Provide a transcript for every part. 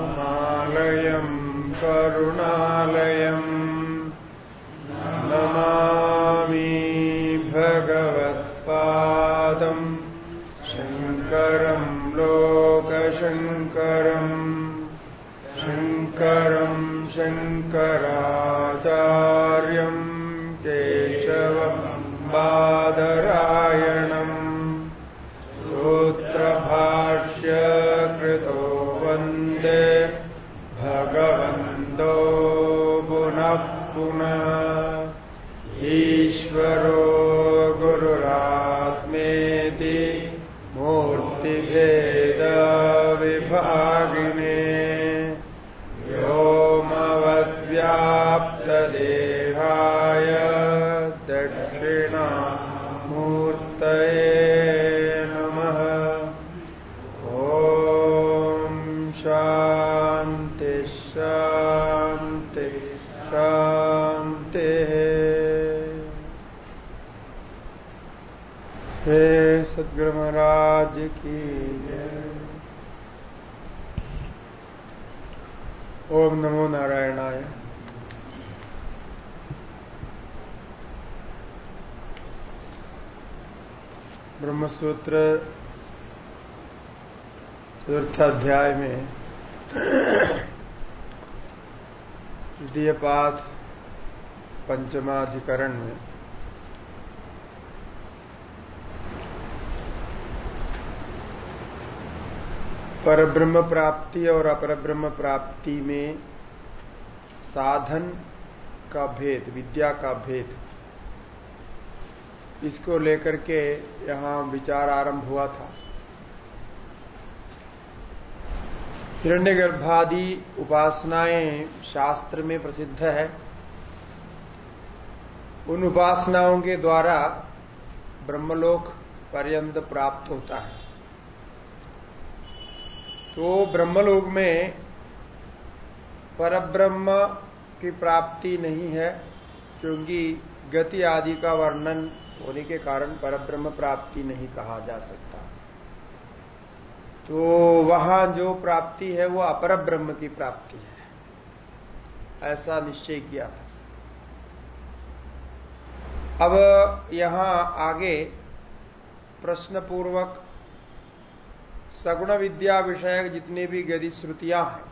श्रुतिस्मृतिपुराणालयम् करुणालयम् महाराज की ओम नमो नारायणाय। ब्रह्मसूत्र चतुर्थाध्याय में तृतीय पाठ पंचमाधिकरण में परब्रह्म प्राप्ति और अपरब्रह्म प्राप्ति में साधन का भेद, विद्या का भेद। इसको लेकर के यहाँ विचार आरंभ हुआ था। हिरण्य गर्भादि उपासनाएँ शास्त्र में प्रसिद्ध है। उन उपासनाओं के द्वारा ब्रह्मलोक पर्यंत प्राप्त होता है। तो ब्रह्मलोक में परब्रह्म की प्राप्ति नहीं है, क्योंकि गति आदि का वर्णन होने के कारण परब्रह्म प्राप्ति नहीं कहा जा सकता। तो वहाँ जो प्राप्ति है, वो अपर ब्रह्म की प्राप्ति है। ऐसा निश्चय किया था। अब यहाँ आगे प्रश्न पूर्वक सगुण विद्या विषयक जितने भी गति श्रुतियाँ हैं,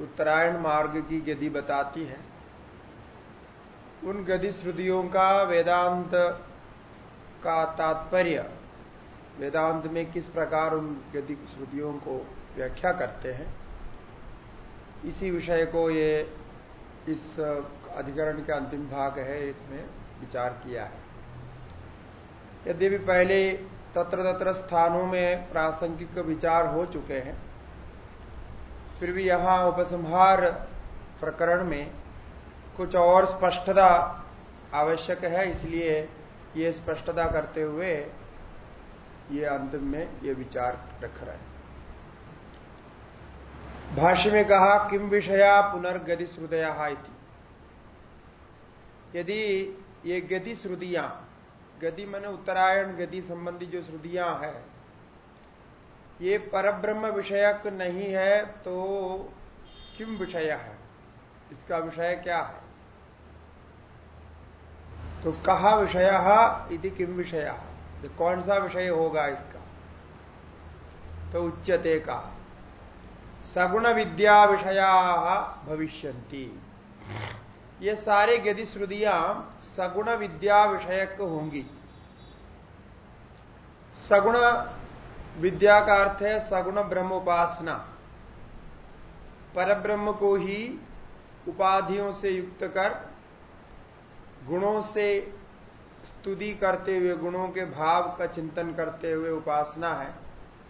उत्तरायण मार्ग की गति बताती है। उन गति श्रुतियों का वेदांत का तात्पर्य, वेदांत में किस प्रकार उन गति श्रुतियों को व्याख्या करते हैं, इसी विषय को ये इस अधिकरण के अंतिम भाग है, इसमें विचार किया है। यद्यपि पहले तत्र तत्र स्थानों में प्रासंगिक विचार हो चुके हैं। फिर भी यहाँ उपसंहार प्रकरण में कुछ और स्पष्टता आवश्यक है, इसलिए ये स्पष्टता करते हुए ये अंतिम में ये विचार रख रहे हैं। भाष्य में कहा किम विषया पुनर्गति श्रुदया यदि ये गति श्रुतियाँ गति मन उत्तरायण गति संबंधी जो श्रुतियाँ है, ये परब्रह्म विषयक नहीं है तो किम विषय है? इसका विषय क्या है? तो कहा विषय यदि किम विषय? तो कौन सा विषय होगा इसका? तो उच्यते कहा, सगुण विद्या विषया भविष्यंती ये सारे गति श्रुतियाँ सगुण विद्या विषयक होंगी। सगुण विद्या का अर्थ है सगुण ब्रह्म उपासना परब्रह्म को ही उपाधियों से युक्त कर, गुणों से स्तुति करते हुए, गुणों के भाव का चिंतन करते हुए उपासना है।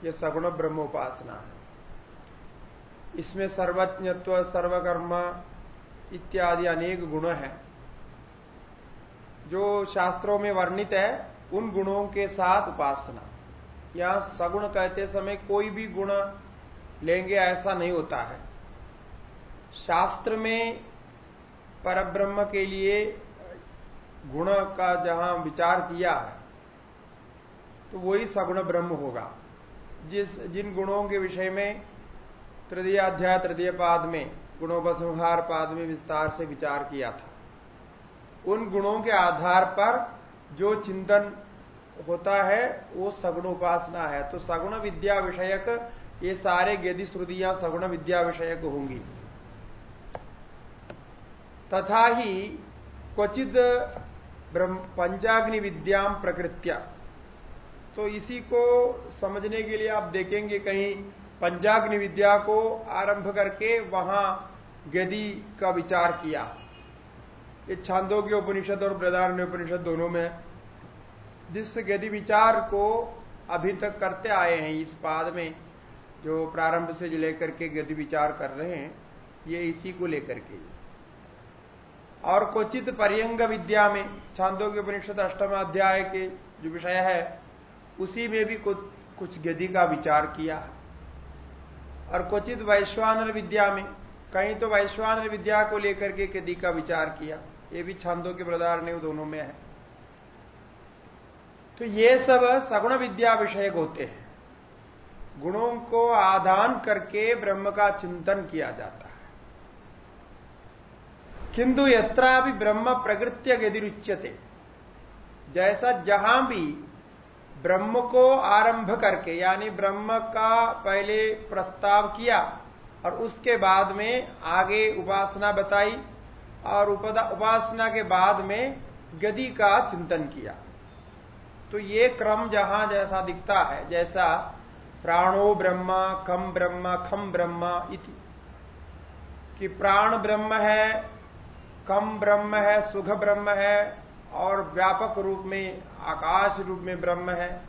यह सगुण ब्रह्म उपासना है। इसमें सर्वज्ञत्व, सर्वकर्म इत्यादि अनेक गुण हैं। जो शास्त्रों में वर्णित है उन गुणों के साथ उपासना। यहाँ सगुण कहते समय कोई भी गुण लेंगे, ऐसा नहीं होता है। शास्त्र में परब्रह्म के लिए गुण का जहाँ विचार किया है तो वही सगुण ब्रह्म होगा। जिस, जिन गुणों के विषय में तृतीय अध्याय, तृतीय पाद में गुणोपसंहार पाद में विस्तार से विचार किया था, उन गुणों के आधार पर जो चिंतन होता है, वो सगुण उपासना है। तो सगुण विद्या विषयक, ये सारे गेदि श्रुतियाँ सगुण विद्या विषयक होंगी। तथा ही क्वचित पंचाग्नि विद्याम प्रकृत्या। तो इसी को समझने के लिए आप देखेंगे कहीं पंचाग्नि विद्या को आरंभ करके वहाँ गति का विचार किया। ये छांदों के उपनिषद और प्रधान उपनिषद दोनों में जिस गति विचार को अभी तक करते आए हैं, इस पाद में जो प्रारंभ से लेकर के गति विचार कर रहे हैं, ये इसी को लेकर के। और क्वचित पर्यंग विद्या में, छांदों के उपनिषद अष्टम अध्याय के जो विषय है, उसी में भी कुछ कुछ गति का विचार किया। और क्वचित वैश्वानर विद्या में, कहीं तो वैश्वानर विद्या को लेकर के गति का विचार किया। ये भी छंदों के प्रदार ने दोनों में है। तो ये सब सगुण विद्या विषय होते हैं। गुणों को आधान करके ब्रह्म का चिंतन किया जाता है। किंतु यत्रा भी ब्रह्म प्रकृत्य गतिरुच्यते। जैसा जहाँ भी ब्रह्म को आरंभ करके, यानी ब्रह्म का पहले प्रस्ताव किया और उसके बाद में आगे उपासना बताई और उपासना के बाद में गति का चिंतन किया। तो ये क्रम जहाँ जैसा दिखता है, जैसा प्राणो ब्रह्म कम ब्रह्म, खम ब्रह्म इति। कि प्राण ब्रह्म है कम ब्रह्म है, सुख ब्रह्म है, और व्यापक रूप में, आकाश रूप में ब्रह्म है।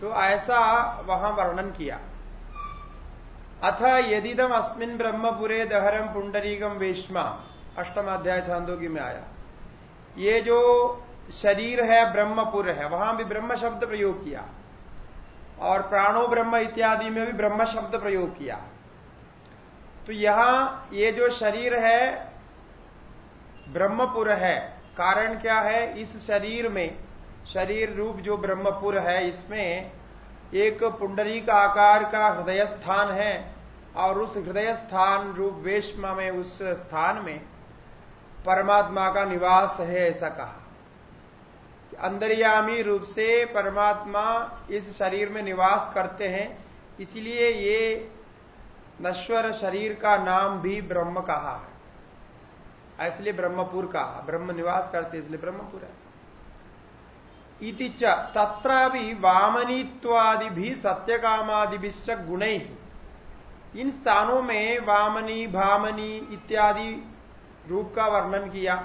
तो ऐसा वहाँ वर्णन किया। अथ यदिदम अस्मिन ब्रह्मपुरे दहरम पुंडरीगम वेश्मा अष्टम अध्याय छांदोगी में आया। ये जो शरीर है, ब्रह्मपुर है, वहाँ भी ब्रह्म शब्द प्रयोग किया। और प्राणो ब्रह्म इत्यादि में भी ब्रह्म शब्द प्रयोग किया। तो यहाँ ये जो शरीर है, ब्रह्मपुर है, कारण क्या है? इस शरीर में, शरीर रूप जो ब्रह्मपुर है, इसमें एक पुंडरी का आकार का हृदय स्थान है, और उस हृदय स्थान रूप वेशमा में, उस स्थान में परमात्मा का निवास है, ऐसा कहा। अंतर्यामी रूप से परमात्मा इस शरीर में निवास करते हैं, इसलिए ये नश्वर शरीर का नाम भी ब्रह्म कहा है। इसलिए ब्रह्मपुर कहा, ब्रह्म निवास करते इसलिए ब्रह्मपुर है। इति तथा भी वामनीत्वादि भी सत्यकामादि गुण। ही इन स्थानों में वामनी, भामनी इत्यादि रूप का वर्णन किया।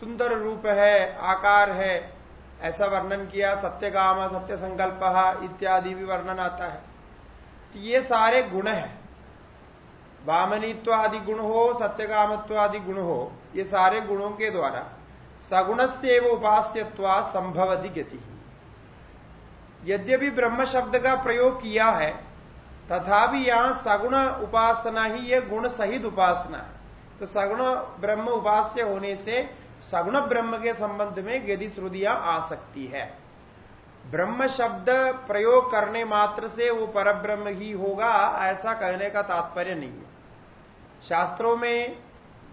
सुंदर रूप है, आकार है, ऐसा वर्णन किया सत्यकाम सत्य संकल्प इत्यादि भी वर्णन आता है। तो ये सारे गुण हैं। वामनीत्व आदि गुण हो सत्यकामत्व आदि गुण हो, ये सारे गुणों के द्वारा सगुण से एवं उपास्यत्वा संभवती गति। यद्यपि ब्रह्म शब्द का प्रयोग किया है, तथापि यहाँ सगुण उपासना ही यह गुण सहित उपासना है। तो सगुण ब्रह्म उपास्य होने से सगुण ब्रह्म के संबंध में यदि श्रुदियाँ आ सकती है। ब्रह्म शब्द प्रयोग करने मात्र से वो पर ब्रह्म ही होगा, ऐसा कहने का तात्पर्य नहीं है। शास्त्रों में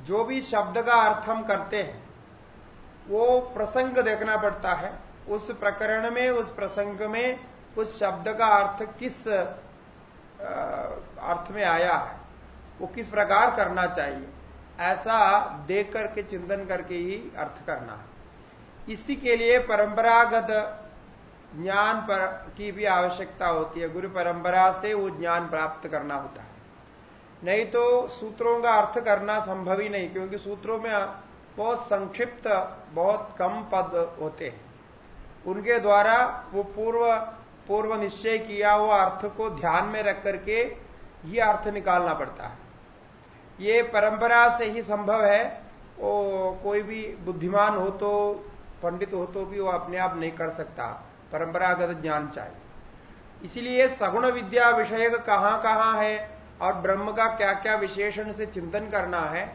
जो भी शब्द का अर्थ हम करते हैं, वो प्रसंग देखना पड़ता है। उस प्रकरण में, उस प्रसंग में, उस शब्द का अर्थ किस अर्थ में आया है, वो किस प्रकार करना चाहिए। ऐसा देख करके, चिंतन करके ही अर्थ करना है। इसी के लिए परंपरागत ज्ञान पर की भी आवश्यकता होती है। गुरु परंपरा से वो ज्ञान प्राप्त करना होता है। नहीं तो सूत्रों का अर्थ करना संभव ही नहीं, क्योंकि सूत्रों में बहुत संक्षिप्त, बहुत कम पद होते हैं। उनके द्वारा वो पूर्व पूर्व निश्चय किया हुआ अर्थ को ध्यान में रख करके ये अर्थ निकालना पड़ता है। ये परंपरा से ही संभव है। वो कोई भी बुद्धिमान हो तो पंडित हो तो भी वो अपने आप नहीं कर सकता। परंपरागत ज्ञान चाहिए। इसीलिए सगुण विद्या विषय कहाँ कहाँ है और ब्रह्म का क्या क्या विशेषण से चिंतन करना है,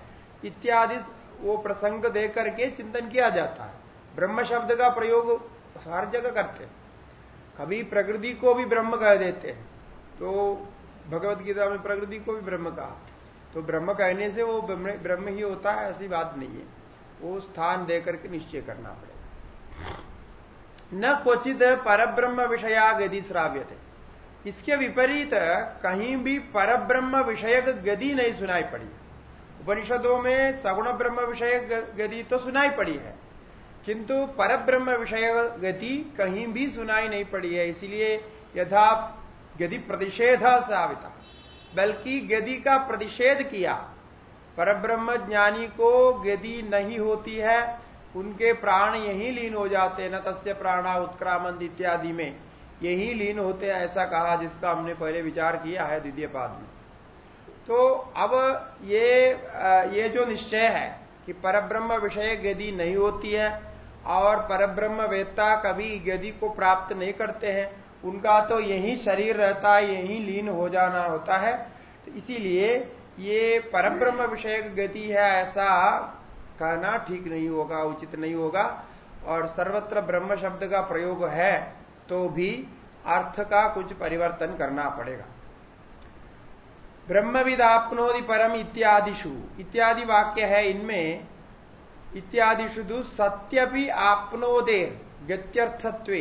इत्यादि वो प्रसंग दे करके चिंतन किया जाता है। ब्रह्म शब्द का प्रयोग हर जगह करते हैं। कभी प्रकृति को भी ब्रह्म कह देते हैं। तो भगवत गीता में प्रकृति को भी ब्रह्म कहा। तो ब्रह्म कहने से वो ब्रह्म ही होता है, ऐसी बात नहीं है। वो स्थान देकर के निश्चय करना पड़ेगा। न क्वचित परब्रह्म विषया गति श्राव्य थे इसके विपरीत कहीं भी परब्रह्म विषयक गति नहीं सुनाई पड़ी। उपनिषदों में सगुण ब्रह्म विषय गति तो सुनाई पड़ी है। किंतु परब्रह्म विषय गति कहीं भी सुनाई नहीं पड़ी है। इसलिए यथा गति प्रतिषेध साविता। बल्कि गदि का प्रतिषेध किया। परब्रह्म ज्ञानी को गदि नहीं होती है, उनके प्राण यही लीन हो जाते न तस्य प्राणा उत्क्रामंद इत्यादि में। यही लीन होते ऐसा कहा जिसका हमने पहले विचार किया है द्वितीय पाद में। तो अब ये ये जो निश्चय है कि परब्रह्म विषय गति नहीं होती है, और परब्रह्म वेत्ता कभी गति को प्राप्त नहीं करते हैं उनका तो यही शरीर रहता है, यही लीन हो जाना होता है। तो इसीलिए ये परब्रह्म विषय गति है, ऐसा कहना ठीक नहीं होगा, उचित नहीं होगा। और सर्वत्र ब्रह्म शब्द का प्रयोग है तो भी अर्थ का कुछ परिवर्तन करना पड़ेगा। ब्रह्मविद आपनोदि परम इत्यादिशु इत्यादि वाक्य है इनमें इत्यादिशु सत्य भी आपनोदे गत्यर्थत्व।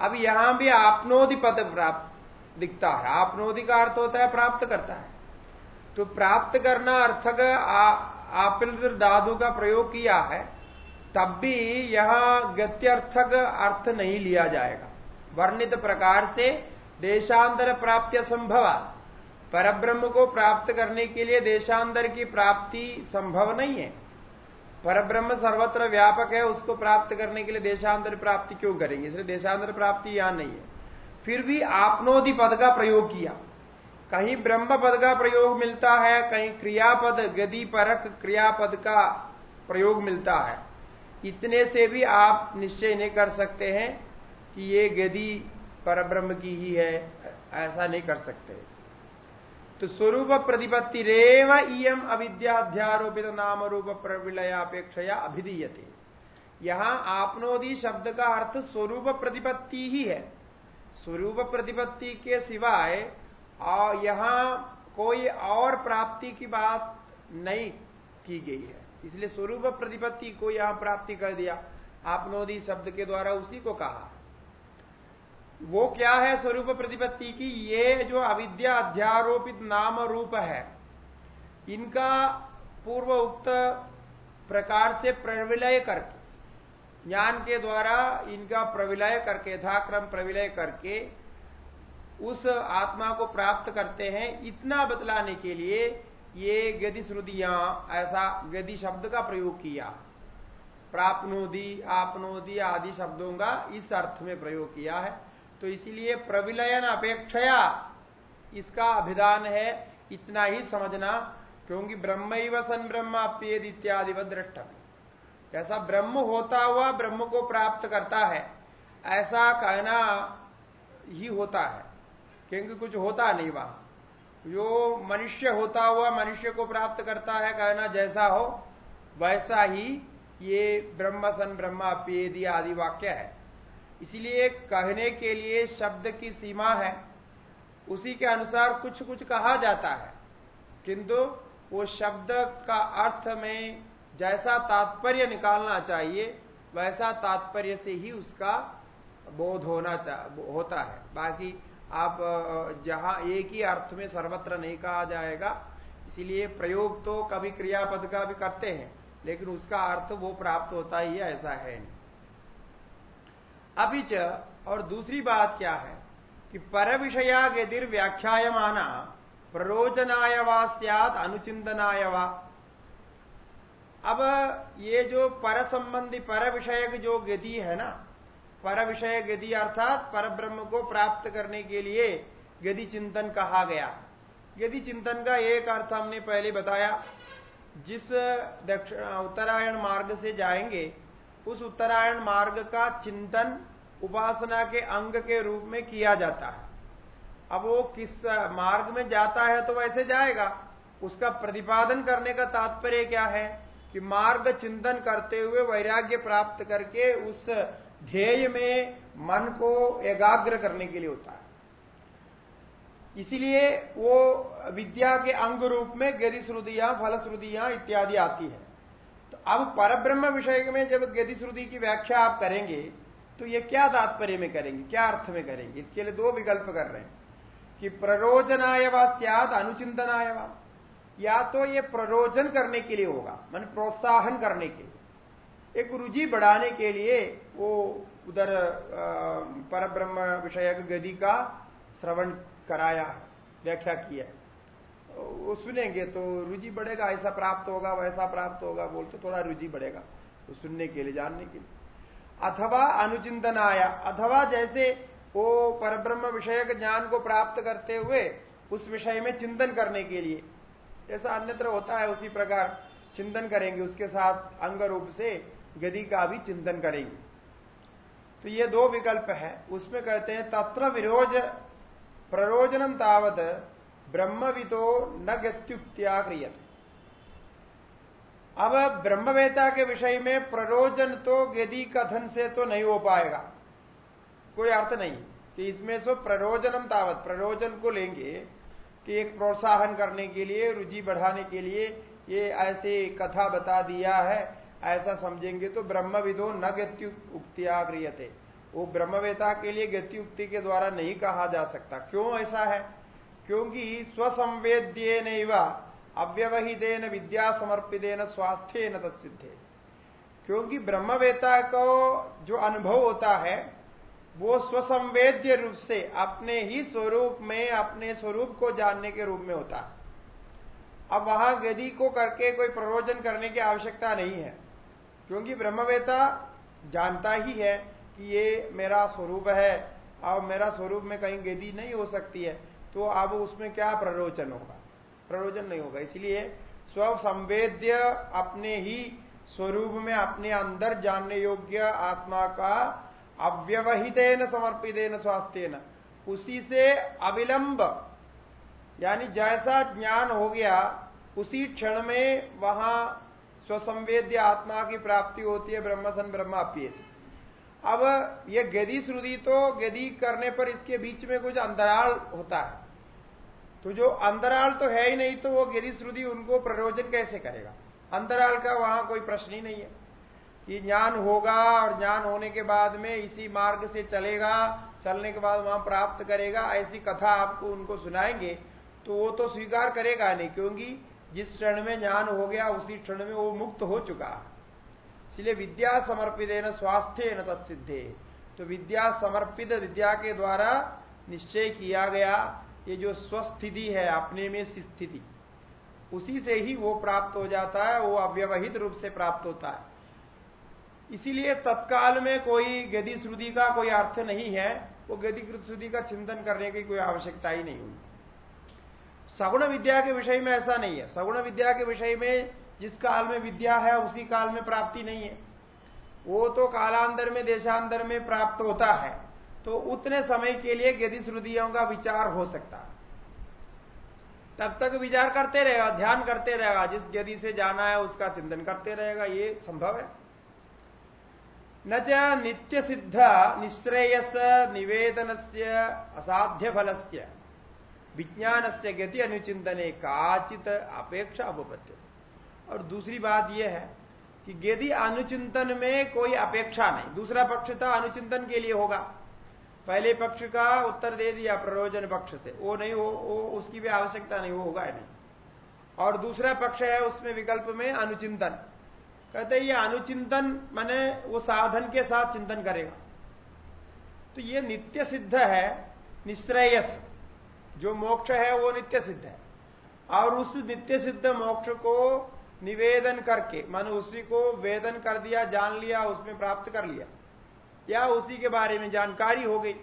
अब यहाँ भी आपनोदि पद प्राप्त दिखता है। आपनोदि का अर्थ होता है प्राप्त करता है। तो प्राप्त करना अर्थक आपिल धाधु का प्रयोग किया है, तब भी यहाँ गत्यर्थक अर्थ नहीं लिया जाएगा। वर्णित प्रकार से देशांतर प्राप्ति संभव परब्रह्म को प्राप्त करने के लिए देशांतर की प्राप्ति संभव नहीं है। परब्रह्म सर्वत्र व्यापक है, उसको प्राप्त करने के लिए देशांतर प्राप्ति क्यों करेंगे? इसलिए देशांतर प्राप्ति यहाँ नहीं है। फिर भी आपनोदि पद का प्रयोग किया। कहीं ब्रह्म पद का प्रयोग मिलता है, कहीं क्रियापद गति परक क्रियापद का प्रयोग मिलता है। इतने से भी आप निश्चय नहीं कर सकते हैं कि ये गति परब्रह्म की ही है, ऐसा नहीं कर सकते। तो स्वरूप प्रतिपत्ति रेव इम अविद्याध्यारोपित नाम रूप प्रविलयापेक्षया अभिधीयते। यहाँ आपनोदी शब्द का अर्थ स्वरूप प्रतिपत्ति ही है। स्वरूप प्रतिपत्ति के सिवाय यहाँ कोई और प्राप्ति की बात नहीं की गई है। इसलिए स्वरूप प्रतिपत्ति को यहाँ प्राप्ति कर दिया। आपनोदी शब्द के द्वारा उसी को कहा। वो क्या है स्वरूप प्रतिपत्ति की? ये जो अविद्या अध्यारोपित नाम रूप है, इनका पूर्व उक्त प्रकार से प्रविलय करके, ज्ञान के द्वारा इनका प्रविलय करके, यथाक्रम प्रविलय करके उस आत्मा को प्राप्त करते हैं, इतना बतलाने के लिए ये गति श्रुतियाँ, ऐसा गति शब्द का प्रयोग किया। प्राप्नोदी, आपनोदी आदि शब्दों का इस अर्थ में प्रयोग किया है। तो इसीलिए प्रविलयन अपेक्षया इसका अभिधान है, इतना ही समझना, क्योंकि ब्रह्म सन ब्रह्म अप्येद इत्यादि व दृष्ट जैसा ब्रह्म होता हुआ ब्रह्म को प्राप्त करता है, ऐसा कहना ही होता है, क्योंकि कुछ होता नहीं वहाँ। जो मनुष्य होता हुआ मनुष्य को प्राप्त करता है, कहना जैसा हो, वैसा ही ये ब्रह्म सन ब्रह्म अप्येदी आदि वाक्य है। इसलिए कहने के लिए शब्द की सीमा है। उसी के अनुसार कुछ कुछ कहा जाता है। किंतु वो शब्द का अर्थ में जैसा तात्पर्य निकालना चाहिए, वैसा तात्पर्य से ही उसका बोध होना होता है। बाकी आप, जहाँ एक ही अर्थ में सर्वत्र नहीं कहा जाएगा, इसीलिए प्रयोग तो कभी क्रियापद का भी करते हैं, लेकिन उसका अर्थ वो प्राप्त होता ही ऐसा है नहीं। अभी च, और दूसरी बात क्या है? कि पर विषया गदिर व्याख्यायमाना, प्ररोचनाय वा सियात, अनुचिंतनाय वा। अब ये जो पर संबंधी पर विषय जो गति है ना पर विषय गति अर्थात पर ब्रह्म को प्राप्त करने के लिए गति चिंतन कहा गया यदि चिंतन का एक अर्थ हमने पहले बताया। जिस दक्षिण, उत्तरायण मार्ग से जाएँगे, उस उत्तरायण मार्ग का चिंतन उपासना के अंग के रूप में किया जाता है। अब वो किस मार्ग में जाता है तो वैसे जाएगा। उसका प्रतिपादन करने का तात्पर्य क्या है? कि मार्ग चिंतन करते हुए वैराग्य प्राप्त करके उस ध्येय में मन को एकाग्र करने के लिए होता है। इसीलिए वो विद्या के अंग रूप में गति श्रुतियाँ, फल श्रुतियाँ इत्यादि आती है। तो अब परब्रह्म विषय में जब गति श्रुति की व्याख्या आप करेंगे तो ये क्या तात्पर्य में करेंगे? क्या अर्थ में करेंगे? इसके लिए दो विकल्प कर रहे हैं। कि प्ररोजनायवा सियाद अनुचिंतनायवा या तो ये प्ररोजन करने के लिए होगा, मान प्रोत्साहन करने के लिए। एक रुचि बढ़ाने के लिए वो उधर परब्रह्म विषयक गति का श्रवण कराया, व्याख्या किया वो सुनेंगे तो रुचि बढ़ेगा, ऐसा प्राप्त होगा, वैसा प्राप्त होगा बोलते तो थोड़ा रुचि बढ़ेगा तो सुनने के लिए, जानने के लिए। अथवा अनुचिंतन आया अथवा जैसे वो परब्रह्म विषयक ज्ञान को प्राप्त करते हुए उस विषय में चिंतन करने के लिए। ऐसा अन्यत्र होता है उसी प्रकार चिंतन करेंगे, उसके साथ अंग रूप से गति का भी चिंतन करेंगे। तो ये दो विकल्प है। उसमें कहते हैं, तत्र विरोज, प्ररोजनम तावत ब्रह्मविदो न गत्युक्त्या क्रियत। अब ब्रह्मवेता के विषय में प्ररोजन तो गति कथन से तो नहीं हो पाएगा। कोई अर्थ नहीं कि इसमें सो प्ररोजनम तावत, प्ररोजन को लेंगे कि एक प्रोत्साहन करने के लिए, रुचि बढ़ाने के लिए ये ऐसे कथा बता दिया है, ऐसा समझेंगे तो ब्रह्मविदो न गत्यु उक्तिया क्रियते। वो ब्रह्मवेता के लिए गति उक्ति के द्वारा नहीं कहा जा सकता। क्यों ऐसा है? क्योंकि स्वसंवेद्य अव्यवहितेन विद्या समर्पितेन स्वास्थ्य न तत्सिद्धे। क्योंकि ब्रह्मवेता को जो अनुभव होता है, वो स्वसंवेद्य रूप से अपने ही स्वरूप में, अपने स्वरूप को जानने के रूप में होता है। अब वहाँ गति को करके कोई प्रयोजन करने की आवश्यकता नहीं है। क्योंकि ब्रह्मवेता जानता ही है कि ये मेरा स्वरूप है, और मेरा स्वरूप में कहीं गति नहीं हो सकती है तो अब उसमें क्या प्ररोचन होगा? प्रयोजन नहीं होगा। इसलिए स्व संवेद्य अपने ही स्वरूप में अपने अंदर जानने योग्य आत्मा का अव्यवहितेन समर्पितेन स्वास्थ्य उसी से अविलंब, यानी जैसा ज्ञान हो गया, उसी क्षण में वहाँ स्वसंवेद्य आत्मा की प्राप्ति होती है, ब्रह्म सन ब्रह्माप्येत अब ये गदी श्रुति तो गदी करने पर इसके बीच में कुछ अंतराल होता है। तो जो अंतराल तो है ही नहीं तो वो गिरी श्रुति उनको प्रयोजन कैसे करेगा? अंतराल का वहाँ कोई प्रश्न ही नहीं है कि ज्ञान होगा और ज्ञान होने के बाद में इसी मार्ग से चलेगा, चलने के बाद वहाँ प्राप्त करेगा, ऐसी कथा आपको उनको सुनाएँगे तो वो तो स्वीकार करेगा नहीं, क्योंकि जिस क्षण में ज्ञान हो गया, उसी क्षण में वो मुक्त हो चुका। इसलिए विद्या समर्पित है न, स्वास्थ्य न, तत्सिद्धे। तो विद्या समर्पित विद्या के द्वारा निश्चय किया गया ये जो स्वस्थिति है, अपने में स्थिति, उसी से ही वो प्राप्त हो जाता है, वो अव्यवहित रूप से प्राप्त होता है। इसीलिए तत्काल में कोई गति श्रुति का कोई अर्थ नहीं है, वो गति श्रुति का चिंतन करने की कोई आवश्यकता ही नहीं हुई सगुण विद्या के विषय में ऐसा नहीं है। सगुण विद्या के विषय में जिस काल में विद्या है, उसी काल में प्राप्ति नहीं है। वो तो कालांतर में, देशांतर में प्राप्त होता है। तो उतने समय के लिए गति श्रुतियों का विचार हो सकता। है तब तक विचार करते रहेगा, ध्यान करते रहेगा, जिस गति से जाना है उसका चिंतन करते रहेगा, ये संभव है। न च नित्य सिद्ध निश्रेयस निवेदन से असाध्य फल से विज्ञान से गति अनुचिंतने काचित अपेक्षा उपपत्ति और दूसरी बात यह है कि गति अनुचिंतन में कोई अपेक्षा नहीं, दूसरा पक्ष था अनुचिंतन के लिए होगा। पहले पक्ष का उत्तर दे दिया प्रयोजन पक्ष से। वो नहीं हो वो, उसकी भी आवश्यकता नहीं, वो होगा नहीं। और दूसरा पक्ष है उसमें विकल्प में अनुचिंतन। कहते ये अनुचिंतन माने वो साधन के साथ चिंतन करेगा। तो ये नित्य सिद्ध है, निश्रेयस। जो मोक्ष है, वो नित्य सिद्ध है। और उस नित्य सिद्ध मोक्ष को निवेदन करके, मान उसी को वेदन कर दिया, जान लिया, उसमें प्राप्त कर लिया। या उसी के बारे में जानकारी हो गई।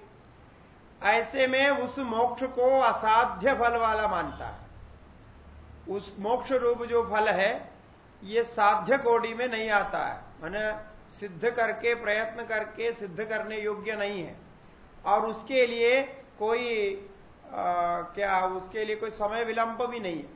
ऐसे में उस मोक्ष को असाध्य फल वाला मानता है। उस मोक्ष रूप जो फल है ये साध्य कोटि में नहीं आता है। मैंने सिद्ध करके प्रयत्न करके सिद्ध करने योग्य नहीं है। और उसके लिए कोई आ, क्या उसके लिए कोई समय विलंब भी नहीं है।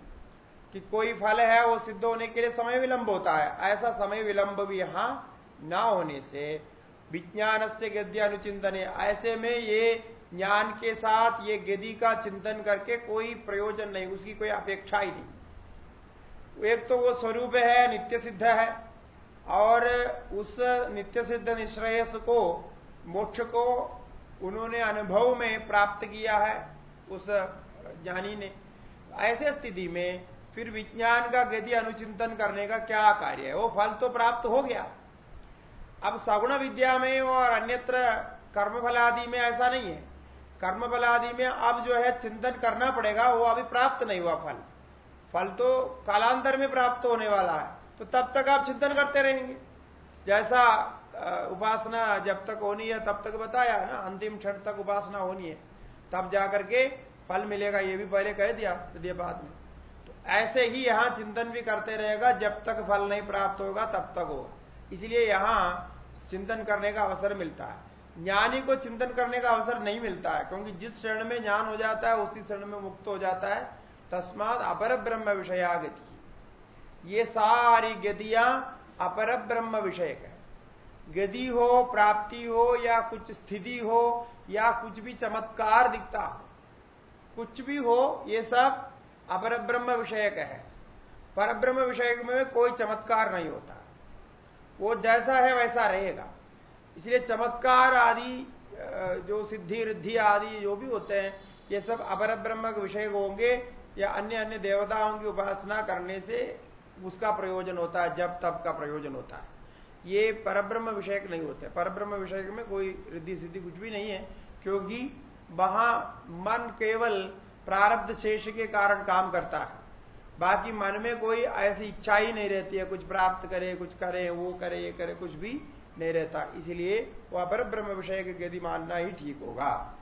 कि कोई फल है वो सिद्ध होने के लिए समय विलंब होता है। ऐसा समय विलंब भी यहाँ ना होने से विज्ञान से गद्य अनुचिंतन ऐसे में ये ज्ञान के साथ ये गति का चिंतन करके कोई प्रयोजन नहीं, उसकी कोई अपेक्षा ही नहीं। एक तो वो स्वरूप है नित्य सिद्ध है, और उस नित्य सिद्ध निश्रेयस को, मोक्ष को उन्होंने अनुभव में प्राप्त किया है, उस ज्ञानी ने। ऐसे स्थिति में फिर विज्ञान का गति अनुचिंतन करने का क्या कार्य है? वो फल तो प्राप्त हो गया। अब सगुण विद्या में और अन्यत्र कर्मफल आदि में ऐसा नहीं है। कर्मफल आदि में अब जो है चिंतन करना पड़ेगा, वो अभी प्राप्त नहीं हुआ फल। फल तो कालांतर में प्राप्त होने वाला है तो तब तक आप चिंतन करते रहेंगे। जैसा उपासना जब तक होनी है, तब तक बताया ना, अंतिम क्षण तक उपासना होनी है। तब जाकर के फल मिलेगा, ये भी पहले कह दिया हृदय बाद में। तो ऐसे ही यहाँ चिंतन भी करते रहेगा, जब तक फल नहीं प्राप्त होगा, तब तक होगा। इसलिए यहाँ चिंतन करने का अवसर मिलता है। ज्ञानी को चिंतन करने का अवसर नहीं मिलता है, क्योंकि जिस क्षण में ज्ञान हो जाता है, उसी क्षण में मुक्त हो जाता है। तस्मात अपर ब्रह्म विषयागति। ये सारी गतियाँ अपर ब्रह्म विषय है। गति हो, प्राप्ति हो, या कुछ स्थिति हो, या कुछ भी चमत्कार दिखता हो, कुछ भी हो, ये सब अपर ब्रह्म विषयक है। पर ब्रह्म विषय में कोई चमत्कार नहीं होता। वो जैसा है वैसा रहेगा। इसलिए चमत्कार आदि जो सिद्धि, रिद्धि आदि जो भी होते हैं, ये सब अपर ब्रह्म विषय होंगे या अन्य अन्य देवताओं की उपासना करने से उसका प्रयोजन होता है, जब तब का प्रयोजन होता है। ये परब्रह्म विषयक नहीं होते। परब्रह्म विषय में कोई रिद्धि सिद्धि कुछ भी नहीं है, क्योंकि वहाँ मन केवल प्रारब्ध शेष के कारण काम करता है। बाकी मन में कोई ऐसी इच्छा ही नहीं रहती है, कुछ प्राप्त करे, कुछ करे, वो करे, ये करे, कुछ भी नहीं रहता। इसलिए वह पर ब्रह्म विषय यदि मानना ही ठीक होगा।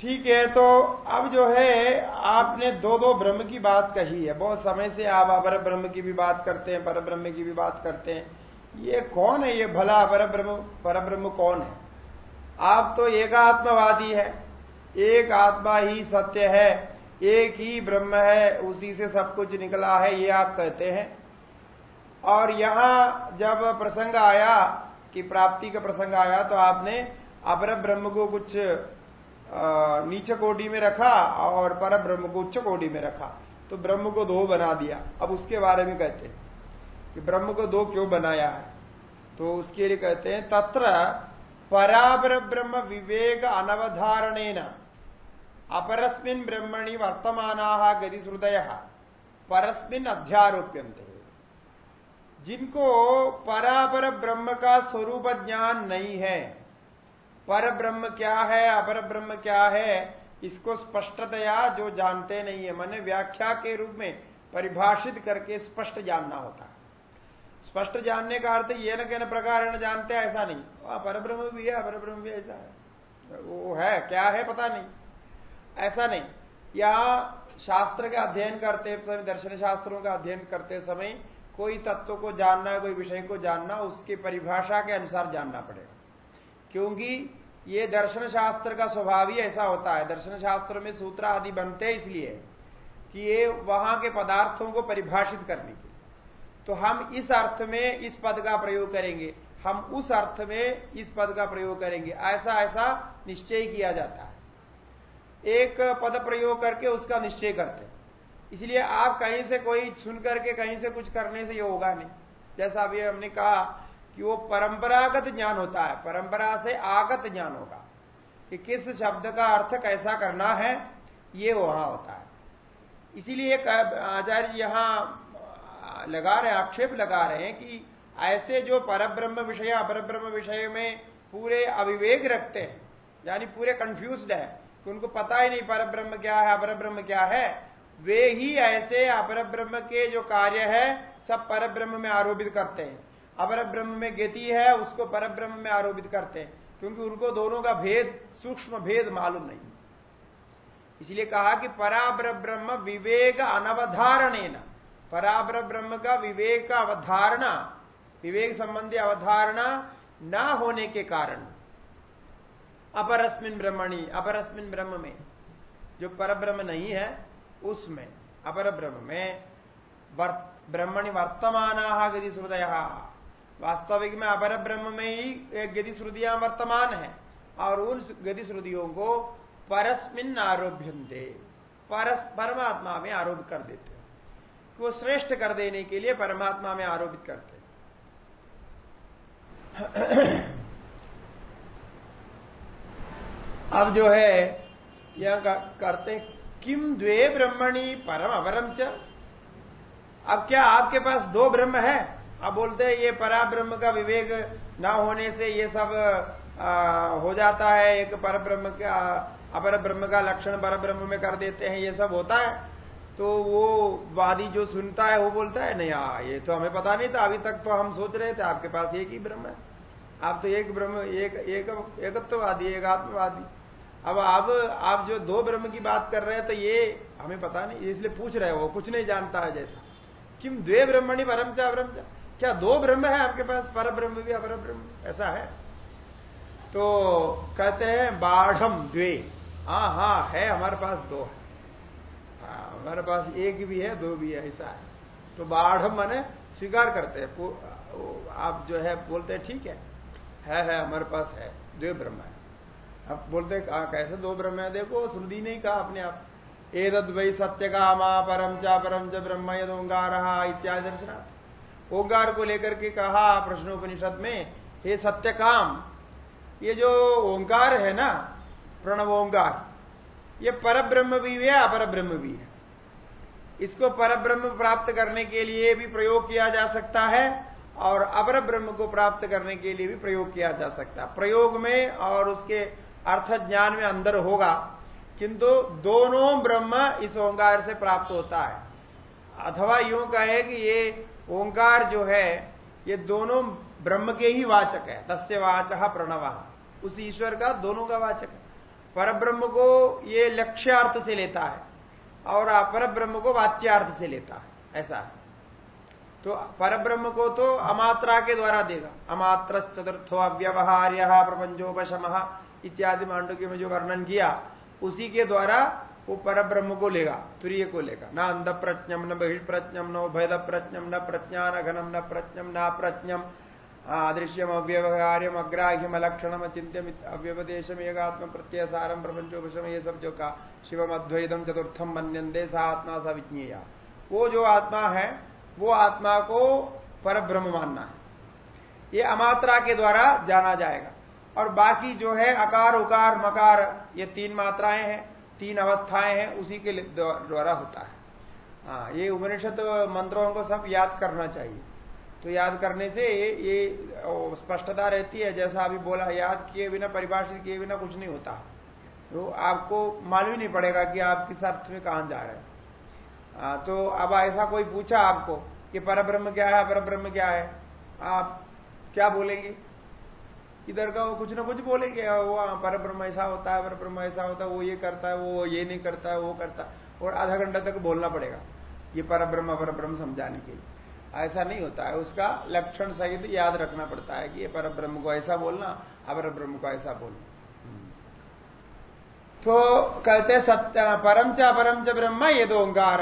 ठीक है तो अब जो है, आपने दो दो ब्रह्म की बात कही है। बहुत समय से आप अपर ब्रह्म की भी बात करते हैं, पर ब्रह्म की भी बात करते हैं। ये कौन है, ये भला अपर ब्रह्म, पर ब्रह्म कौन है? आप तो एकात्मवादी है, एक आत्मा ही सत्य है। एक ही ब्रह्म है, उसी से सब कुछ निकला है, ये आप कहते हैं। और यहाँ जब प्रसंग आया, कि प्राप्ति का प्रसंग आया तो आपने अपर ब्रह्म को कुछ नीचे कोटि में रखा और पर ब्रह्म को उच्च कोटि में रखा। तो ब्रह्म को दो बना दिया। अब उसके बारे में कहते हैं कि ब्रह्म को दो क्यों बनाया है? तो उसके लिए कहते हैं, तत्र पराबर ब्रह्म विवेक अनवधारण अपरस्मिन ब्रह्मणि वर्तमाना गतिश्रुदय परस्मिन अध्यारोप्यंते जिनको परापर ब्रह्म का स्वरूप ज्ञान नहीं है, पर ब्रह्म क्या है, अपर ब्रह्म क्या है, इसको स्पष्टतया जो जानते नहीं है, मैंने व्याख्या के रूप में परिभाषित करके स्पष्ट जानना होता है। स्पष्ट जानने का अर्थ ये न कहने प्रकार जानते, ऐसा नहीं। पर ब्रह्म भी है, अपर ब्रह्म भी ऐसा है। वो है, क्या है पता नहीं। ऐसा नहीं। या शास्त्र का अध्ययन करते समय, दर्शन शास्त्रों का अध्ययन करते समय कोई तत्व को जानना कोई विषय को जानना, उसकी परिभाषा के अनुसार जानना पड़ेगा। क्योंकि ये दर्शन शास्त्र का स्वभाव ही ऐसा होता है। दर्शन शास्त्र में सूत्र आदि बनते हैं इसलिए कि ये वहाँ के पदार्थों को परिभाषित करने के तो हम इस अर्थ में इस पद का प्रयोग करेंगे। हम उस अर्थ में इस पद का प्रयोग करेंगे। ऐसा ऐसा निश्चय किया जाता है। एक पद प्रयोग करके उसका निश्चय करते इसलिए आप कहीं से कोई सुन करके कहीं से कुछ करने से ये होगा नहीं। जैसा अभी हमने कहा कि वो परंपरागत ज्ञान होता है, परंपरा से आगत ज्ञान होगा कि किस शब्द का अर्थ कैसा करना है, ये वहाँ होता है। इसीलिए आचार्य यहाँ लगा रहे आक्षेप लगा रहे हैं कि ऐसे जो परब्रह्म विषय, अपरब्रह्म विषय में पूरे अविवेक रखते हैं, यानी पूरे कंफ्यूज्ड है कि उनको पता ही नहीं पर ब्रह्म क्या है अपर ब्रह्म क्या है। वे ही ऐसे अपर ब्रह्म के जो कार्य है, सब पर ब्रह्म में आरोपित करते हैं। अपर ब्रह्म में गति है, उसको पर ब्रह्म में आरोपित करते हैं। क्योंकि उनको दोनों का भेद, सूक्ष्म भेद मालूम नहीं। इसलिए कहा कि पराबर ब्रह्म विवेक अनवधारण पराबर ब्रह्म का विवेक अवधारणा, विवेक संबंधी अवधारणा न होने के कारण अपरस्मिन ब्रह्मणी, अपरस्मिन ब्रह्म में जो पर ब्रह्म नहीं है, उसमें अपर ब्रह्म में ब्रह्मणि वर्तमान गति श्रुदय वास्तविक में अपर ब्रह्म में ही गति श्रुतियाँ वर्तमान है, और उन गति श्रुतियों को परस्मिन आरोभ्यंते परस, परमात्मा में आरोप कर देते वो श्रेष्ठ कर देने के लिए परमात्मा में आरोपित करते अब जो है यह करते किम द्वे ब्रह्मणी परम अवरम च। अब क्या आपके पास दो ब्रह्म है? अब बोलते हैं ये परा ब्रह्म का विवेक ना होने से ये सब आ, हो जाता है। एक पर ब्रह्म का अपर ब्रह्म का लक्षण पर ब्रह्म में कर देते हैं ये सब होता है। तो वो वादी जो सुनता है वो बोलता है नहीं हाँ ये तो हमें पता नहीं था अभी तक तो हम सोच रहे थे आपके पास एक ही ब्रह्म है। आप तो एक ब्रह्म एक एक एकत्ववादी एक आत्मवादी। अब आप आप जो दो ब्रह्म की बात कर रहे हैं तो ये हमें पता नहीं इसलिए पूछ रहे हो वो कुछ नहीं जानता है जैसा। किम द्वे ब्रह्मणि परम चा ब्रह्म चा। क्या दो ब्रह्म है आपके पास? पर ब्रह्म भी अपर ब्रह्म? ऐसा है। तो कहते हैं बाढ़ द्वे। हाँ हाँ है हमारे पास दो है। हाँ, हमारे पास एक भी है दो भी है ऐसा है। तो बाढ़ मैंने स्वीकार करते हैं आप जो है बोलते हैं ठीक है। है है हमारे पास है द्वे ब्रह्म है। अब बोलते कैसे दो ब्रह्म है? देखो श्रुति नहीं, कहा, अपने आप। एदद वही सत्य कामा परम चा परम च ब्रह्म यद ओंगार इत्यादि दर्शना ओंगार को लेकर के कहा प्रश्नोपनिषद में, हे सत्य काम ये जो ओंकार है ना प्रणव ओंकार ये पर ब्रह्म भी है अपर ब्रह्म भी है। इसको पर ब्रह्म प्राप्त करने के लिए भी प्रयोग किया जा सकता है, और अपर ब्रह्म को प्राप्त करने के लिए भी प्रयोग किया जा सकता है। प्रयोग में और उसके अर्थ ज्ञान में अंदर होगा, किंतु दोनों ब्रह्म इस ओंकार से प्राप्त होता है। अथवा यूँ कहे कि ये ओंकार जो है, ये दोनों ब्रह्म के ही वाचक है। तस्य वाच प्रणव। उस ईश्वर का दोनों का वाचक है। पर ब्रह्म को ये लक्ष्यार्थ से लेता है और अपर ब्रह्म को वाच्यार्थ से लेता है। ऐसा है। तो पर ब्रह्म को तो अमात्रा के द्वारा देगा। अमात्र चतुर्थो अव्यवहार्य, प्रपंचोपशम। इत्यादि मांडुक्य में जो वर्णन किया, उसी के द्वारा वो पर ब्रह्म को लेगा, तुरीय को लेगा। न अंध प्रज्ञम न बहिष्प्रज्ञम न भैद प्रज्ञम न प्रज्ञान घनम न प्रज्ञम न प्रज्ञम अदृश्यम, अव्यवहार्यम, अग्राह्यम, अलक्षणम चिंत्यम अव्यवदेशम एकात्म प्रत्यय सारम प्रपंचोपशम ये सब जो का शिवम, अद्वैतम, चतुर्थम मनंदे सा आत्मा, सा विज्ञेय। वो जो आत्मा है, वो आत्मा को पर ब्रह्म मानना है। ये अमात्रा के द्वारा जाना जाएगा। और बाकी जो है अकार उकार मकार ये तीन मात्राएँ हैं तीन अवस्थाएँ हैं उसी के द्वारा होता है। हाँ ये उपनिषद मंत्रों को सब याद करना चाहिए। तो याद करने से ये स्पष्टता रहती है जैसा अभी बोला याद किए बिना परिभाषित किए बिना कुछ नहीं होता। तो आपको मालूम नहीं पड़ेगा कि आप किस अर्थ में कहाँ जा रहे हैं। आ, तो अब ऐसा कोई पूछा आपको कि पर ब्रह्म क्या है पर ब्रह्म क्या है? आप क्या बोलेंगे? इधर का वो कुछ ना कुछ बोलेंगे वो पर ब्रह्म ऐसा होता है, पर ब्रह्म ऐसा होता है, वो ये करता है, वो ये नहीं करता है, वो करता है। और आधा घंटा तक बोलना पड़ेगा, ये पर ब्रह्म पर ब्रह्म समझाने के लिए। ऐसा नहीं होता है। उसका लक्षण सहित याद रखना पड़ता है कि ये पर ब्रह्म को ऐसा बोलना अपर ब्रह्म को ऐसा बोलना। तो कहते सत्य, परम च अपरम च ब्रह्म, ये दो ओंकार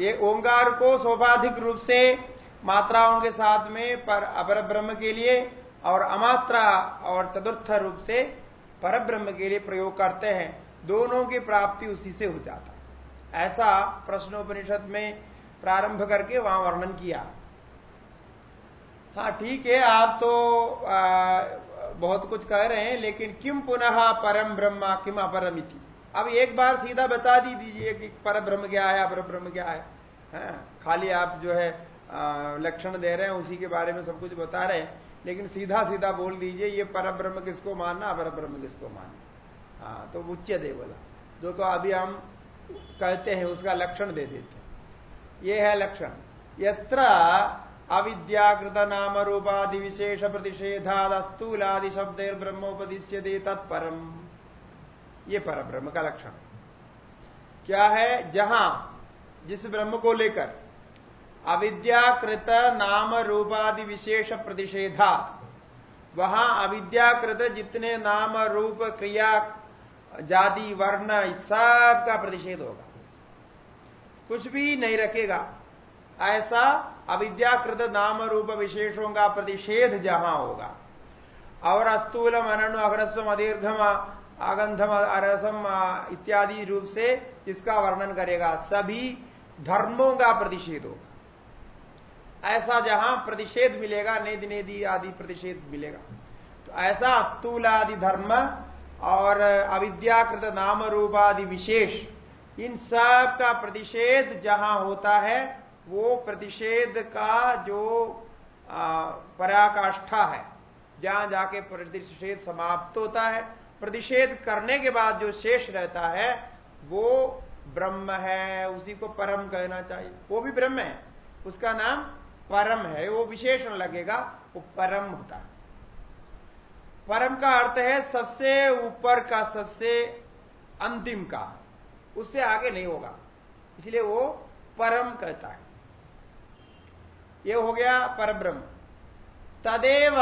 ये ओंकार को सोपाधिक रूप से मात्राओं के साथ में पर अपर ब्रह्म के लिए और अमात्रा और चतुर्थ रूप से पर ब्रह्म के लिए प्रयोग करते हैं दोनों की प्राप्ति उसी से हो जाता है। ऐसा प्रश्नोपनिषद में प्रारंभ करके वहाँ वर्णन किया। हाँ ठीक है आप तो आ, बहुत कुछ कह रहे हैं लेकिन किम पुनः परम ब्रह्म किम अपरमिति? अब एक बार सीधा बता दी दीजिए कि पर ब्रह्म क्या है अपर ब्रह्म क्या है, है? खाली आप जो है लक्षण दे रहे हैं उसी के बारे में सब कुछ बता रहे हैं। लेकिन सीधा सीधा बोल दीजिए, ये पर ब्रह्म किसको मानना अपर ब्रह्म किसको मानना? हाँ तो उच्च दे बोला। जो तो अभी हम कहते हैं, उसका लक्षण दे देते हैं। ये है लक्षण। यत्र अविद्याकृत नाम रूपादि विशेष प्रतिषेधाद अस्तूलादि शब्द ब्रह्मोपदिश्य दे तत्परम। ये पर ब्रह्म का लक्षण। क्या है? जहाँ, जिस ब्रह्म को लेकर अविद्याकृत नाम रूपादि विशेष प्रतिषेधा। वहाँ अविद्याकृत जितने नाम रूप क्रिया, जाति, वर्ण सब का प्रतिषेध होगा। कुछ भी नहीं रखेगा। ऐसा अविद्याकृत नाम रूप विशेषों का प्रतिषेध जहाँ होगा। और अस्तूलम अननु अग्रस्वम अदीर्घम, आगंधम, अरसम, इत्यादि रूप से इसका वर्णन करेगा। सभी धर्मों का प्रतिषेध होगा। ऐसा जहाँ प्रतिषेध मिलेगा, नेद नेदी आदि प्रतिषेध मिलेगा। तो ऐसा अस्तूल आदि धर्म और अविद्याकृत नाम रूपादि विशेष, इन सब का प्रतिषेध जहाँ होता है, वो प्रतिषेध का जो पराकाष्ठा है, जहाँ जाके प्रतिषेध समाप्त होता है। प्रतिषेध करने के बाद जो शेष रहता है, वो ब्रह्म है, उसी को परम कहना चाहिए। वो भी ब्रह्म है। उसका नाम परम है, वो विशेषण लगेगा, वो परम होता है। परम का अर्थ है सबसे ऊपर का, सबसे अंतिम का। उससे आगे नहीं होगा। इसलिए वो परम कहता है। ये हो गया परब्रह्म। तदेव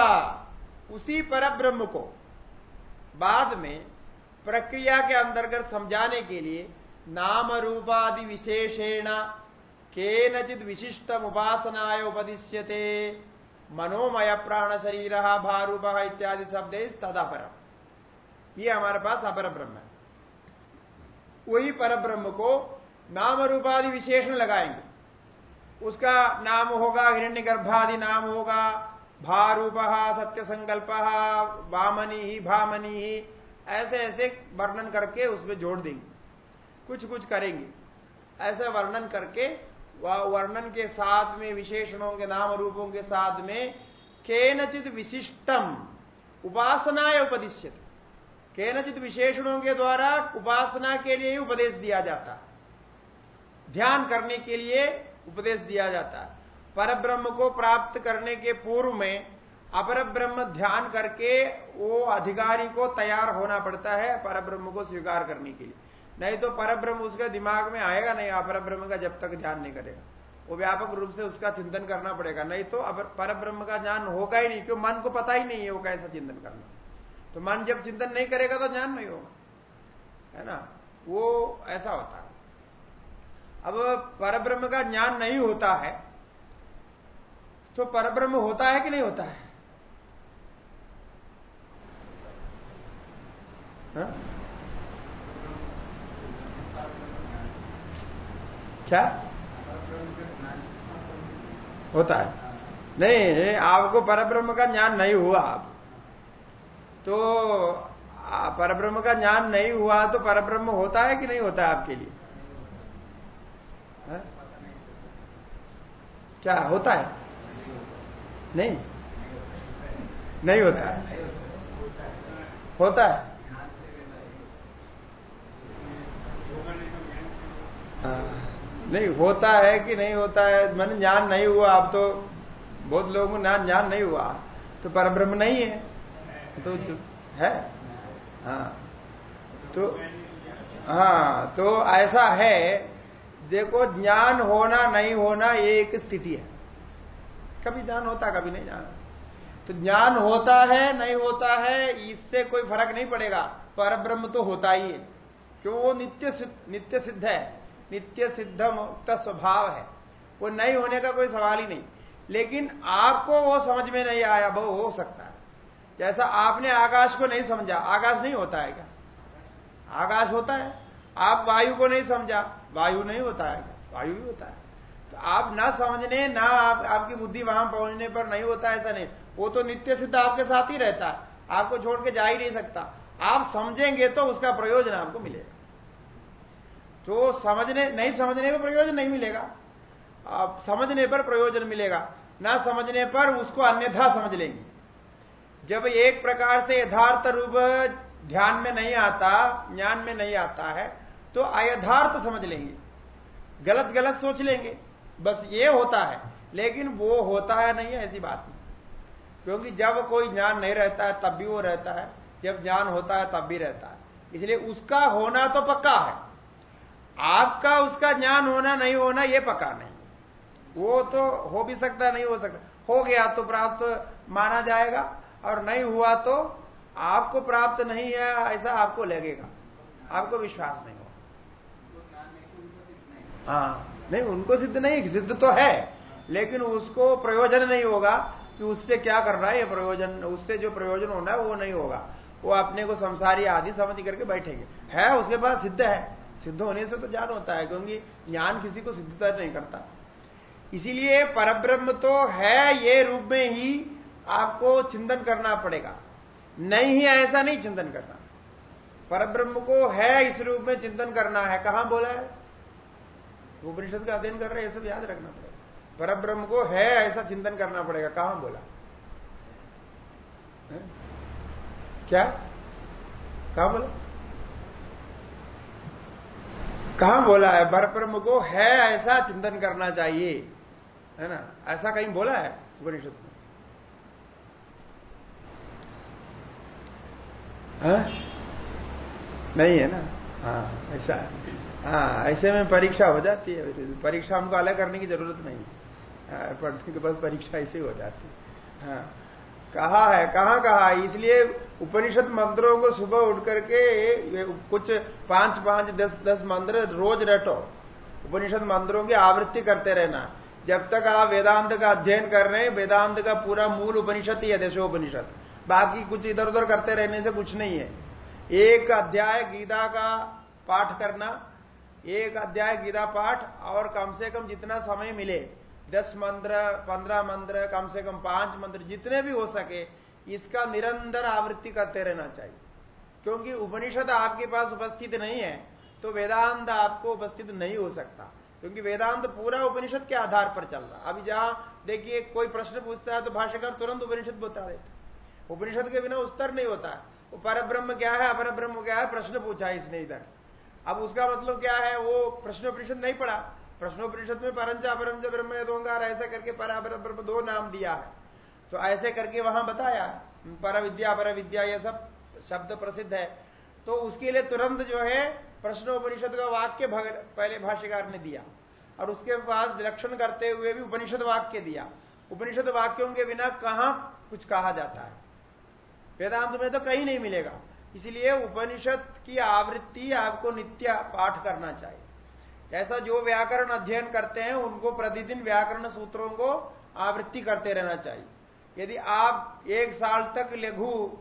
उसी परब्रह्म को बाद में प्रक्रिया के अंतर्गत समझाने के लिए नाम रूपादि विशेषेण केनचित विशिष्ट उपासनाय उपदिश्यते। मनोमय प्राण शरीर, भारूप इत्यादि शब्द तदापरम। ये हमारे पास अपर ब्रह्म है। वही पर ब्रह्म को नाम रूपादि विशेषण लगाएँगे। उसका नाम होगा हिरण्य गर्भादि नाम होगा, भारूप सत्य संकल्प वामनी ही भामनी ही ऐसे ऐसे वर्णन करके उसमें जोड़ देंगे। कुछ कुछ करेंगे। ऐसे वर्णन करके वह वर्णन के साथ में, विशेषणों के नाम रूपों के साथ में, केनचित विशिष्टम उपासना उपदिश्य केनचित विशेषणों के द्वारा उपासना के लिए ही उपदेश दिया जाता। ध्यान करने के लिए उपदेश दिया जाता। है पर ब्रह्म को प्राप्त करने के पूर्व में अपर ब्रह्म ध्यान करके वो अधिकारी को तैयार होना पड़ता है पर ब्रह्म को स्वीकार करने के लिए। नहीं तो पर ब्रह्म उसके दिमाग में आएगा नहीं अपर ब्रह्म का जब तक ध्यान नहीं करेगा। वो व्यापक रूप से उसका चिंतन करना पड़ेगा। नहीं तो पर ब्रह्म का ज्ञान होगा ही नहीं, क्यों? मन को पता ही नहीं है वो कैसा चिंतन करना तो मन जब चिंतन नहीं करेगा तो ज्ञान नहीं होगा। है ना? वो ऐसा होता है। अब परब्रह्म का ज्ञान नहीं होता है तो परब्रह्म होता है कि नहीं होता है? हा? क्या? होता है। नहीं आपको परब्रह्म का ज्ञान नहीं हुआ। आप तो परब्रह्म का ज्ञान नहीं हुआ तो परब्रह्म होता है कि नहीं होता है आपके लिए? हा? क्या, होता है? नहीं? नहीं होता है। होता है। नहीं, होता है कि नहीं होता है? मन ज्ञान नहीं हुआ, अब तो बहुत लोगों को ज्ञान ज्ञान नहीं हुआ। तो परब्रह्म नहीं है। तो है? हाँ। तो हाँ तो ऐसा है। देखो, ज्ञान होना नहीं होना ये एक स्थिति है। कभी ज्ञान होता, कभी नहीं जाना तो ज्ञान होता है, नहीं होता है, इससे कोई फ़र्क नहीं पड़ेगा। पर ब्रह्म तो होता ही है। क्यों? वो नित्य नित्य सिद्ध है। नित्य सिद्ध मुक्त स्वभाव है। वो नहीं होने का कोई सवाल ही नहीं। लेकिन आपको वो समझ में नहीं आया वो हो सकता है। जैसा आपने आकाश को नहीं समझा आकाश नहीं होता है क्या? आकाश होता है। आप वायु को नहीं समझा वायु नहीं होता है वायु ही होता है। तो आप ना समझने ना आप, आपकी बुद्धि वहाँ पहुँचने पर नहीं होता ऐसा नहीं। वो तो नित्य सिद्ध आपके साथ ही रहता है। आपको छोड़ के जा ही नहीं सकता। आप समझेंगे तो उसका प्रयोजन आपको मिलेगा। तो समझने, नहीं समझने में प्रयोजन नहीं मिलेगा। आप समझने पर प्रयोजन मिलेगा। ना समझने पर उसको अन्यथा समझ लेंगे। जब एक प्रकार से यथार्थ रूप ध्यान में नहीं आता, ज्ञान में नहीं आता है तो अयथार्थ समझ लेंगे। गलत गलत सोच लेंगे। बस ये होता है। लेकिन वो होता है नहीं, ऐसी बात नहीं। क्योंकि जब कोई ज्ञान नहीं रहता है, तब भी वो रहता है। जब ज्ञान होता है, तब भी रहता है। इसलिए उसका होना तो पक्का है। आपका उसका ज्ञान होना नहीं होना, ये पक्का नहीं। वो तो हो भी सकता, नहीं हो सकता। हो गया तो प्राप्त माना जाएगा, और नहीं हुआ तो आपको प्राप्त नहीं है, ऐसा आपको लगेगा। आपको विश्वास नहीं होगा। हाँ नहीं, उनको सिद्ध नहीं, सिद्ध तो है, लेकिन उसको प्रयोजन नहीं होगा कि उससे क्या करना है, ये प्रयोजन, उससे जो प्रयोजन होना है, वो नहीं होगा। वो अपने को संसारी आदि समझ करके बैठेंगे। है, उसके पास सिद्ध है। सिद्ध होने से तो ज्ञान होता है, क्योंकि ज्ञान किसी को सिद्धता नहीं करता। इसीलिए परब्रह्म तो है, ये रूप में ही आपको चिंतन करना पड़ेगा। नहीं ही ऐसा नहीं चिंतन करना। परब्रह्म को है, इस रूप में चिंतन करना है। कहाँ बोला है? उपनिषद का अध्ययन कर रहे हैं सब याद रखना पड़ेगा। परब्रह्म को है, ऐसा चिंतन करना पड़ेगा। कहाँ बोला? है? क्या? कहा बोला? कहाँ बोला है? परब्रह्म को है ऐसा चिंतन करना चाहिए। है ना? ऐसा कहीं बोला है उपनिषद में? हाँ? नहीं है ना? हाँ ऐसा है। हाँ ऐसे में परीक्षा हो जाती है। परीक्षा हमको अलग करने की ज़रूरत नहीं हाँ, पढ़ने के परीक्षा ऐसे ही हो जाती है। हाँ। कहा है, कहाँ कहा इसलिए उपनिषद मंत्रों को सुबह उठ करके कुछ पाँच पाँच, दस दस मंत्र रोज रटो। उपनिषद मंत्रों की आवृत्ति करते रहना। जब तक आप वेदांत का अध्ययन कर रहे हैं, वेदांत का पूरा मूल उपनिषद ही है, देशोपनिषद। बाकी कुछ इधर उधर करते रहने से कुछ नहीं है। एक अध्याय गीता का पाठ करना, एक अध्याय गीता पाठ, और कम से कम जितना समय मिले दस मंत्र, पंद्रह मंत्र, कम से कम पाँच मंत्र, जितने भी हो सके, इसका निरंतर आवृत्ति करते रहना चाहिए। क्योंकि उपनिषद आपके पास उपस्थित नहीं है तो वेदांत आपको उपस्थित नहीं हो सकता। क्योंकि वेदांत पूरा उपनिषद के आधार पर चल रहा है। अभी जहाँ देखिए, कोई प्रश्न पूछता है तो भाष्यकार तुरंत उपनिषद बता देते उपनिषद के बिना उत्तर नहीं होता है। वो पर ब्रह्म क्या है अपर ब्रह्म क्या है, प्रश्न पूछा है इसने इधर। अब उसका मतलब क्या है, वो प्रश्न उपनिषद नहीं पढ़ा। प्रश्नोपनिषद में परंच अपरंच ब्रह्म दोंगार ऐसा करके पर ब्रह्म दो नाम दिया है। तो ऐसे करके वहाँ बताया, पर विद्या पर विद्या यह सब शब्द प्रसिद्ध है। तो उसके लिए तुरंत जो है, प्रश्नोपनिषद का वाक्य पहले भाष्यकार ने दिया। और उसके बाद लक्षण करते हुए भी उपनिषद वाक्य दिया। उपनिषद वाक्यों के बिना कहाँ कुछ कहा जाता है? वेदांत में तो कहीं नहीं मिलेगा। इसलिए उपनिषद की आवृत्ति आपको नित्य पाठ करना चाहिए। ऐसा जो व्याकरण अध्ययन करते हैं, उनको प्रतिदिन व्याकरण सूत्रों को आवृत्ति करते रहना चाहिए। यदि आप एक साल तक लघु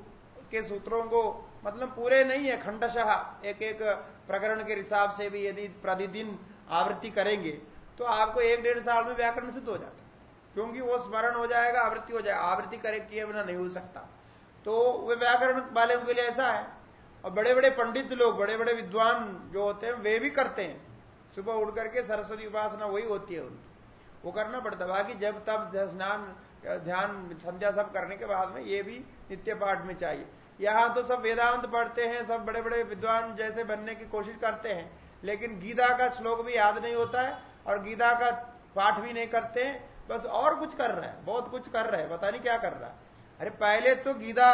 के सूत्रों को मतलब पूरे नहीं है, खंडशः एक एक प्रकरण के हिसाब से भी यदि प्रतिदिन आवृत्ति करेंगे तो आपको एक डेढ़ साल में व्याकरण सिद्ध हो जाता है। क्योंकि वो स्मरण हो जाएगा, आवृत्ति हो जाएगा। आवृत्ति करे किए बिना नहीं हो सकता। तो वे व्याकरण वाले उनके लिए ऐसा है। और बड़े बड़े पंडित लोग बड़े बड़े विद्वान जो होते हैं, वे भी करते हैं। सुबह उठ करके सरस्वती उपासना वही होती है उनकी। वो करना पड़ता बाकी जब तब स्नान, ध्यान, संध्या सब करने के बाद में ये भी नित्य पाठ में चाहिए। यहाँ तो सब वेदांत पढ़ते हैं, सब बड़े बड़े विद्वान जैसे बनने की कोशिश करते हैं, लेकिन गीता का श्लोक भी याद नहीं होता है और गीता का पाठ भी नहीं करते हैं। बस और कुछ कर रहे हैं, बहुत कुछ कर रहे हैं, पता नहीं क्या कर रहा है। अरे पहले तो गीता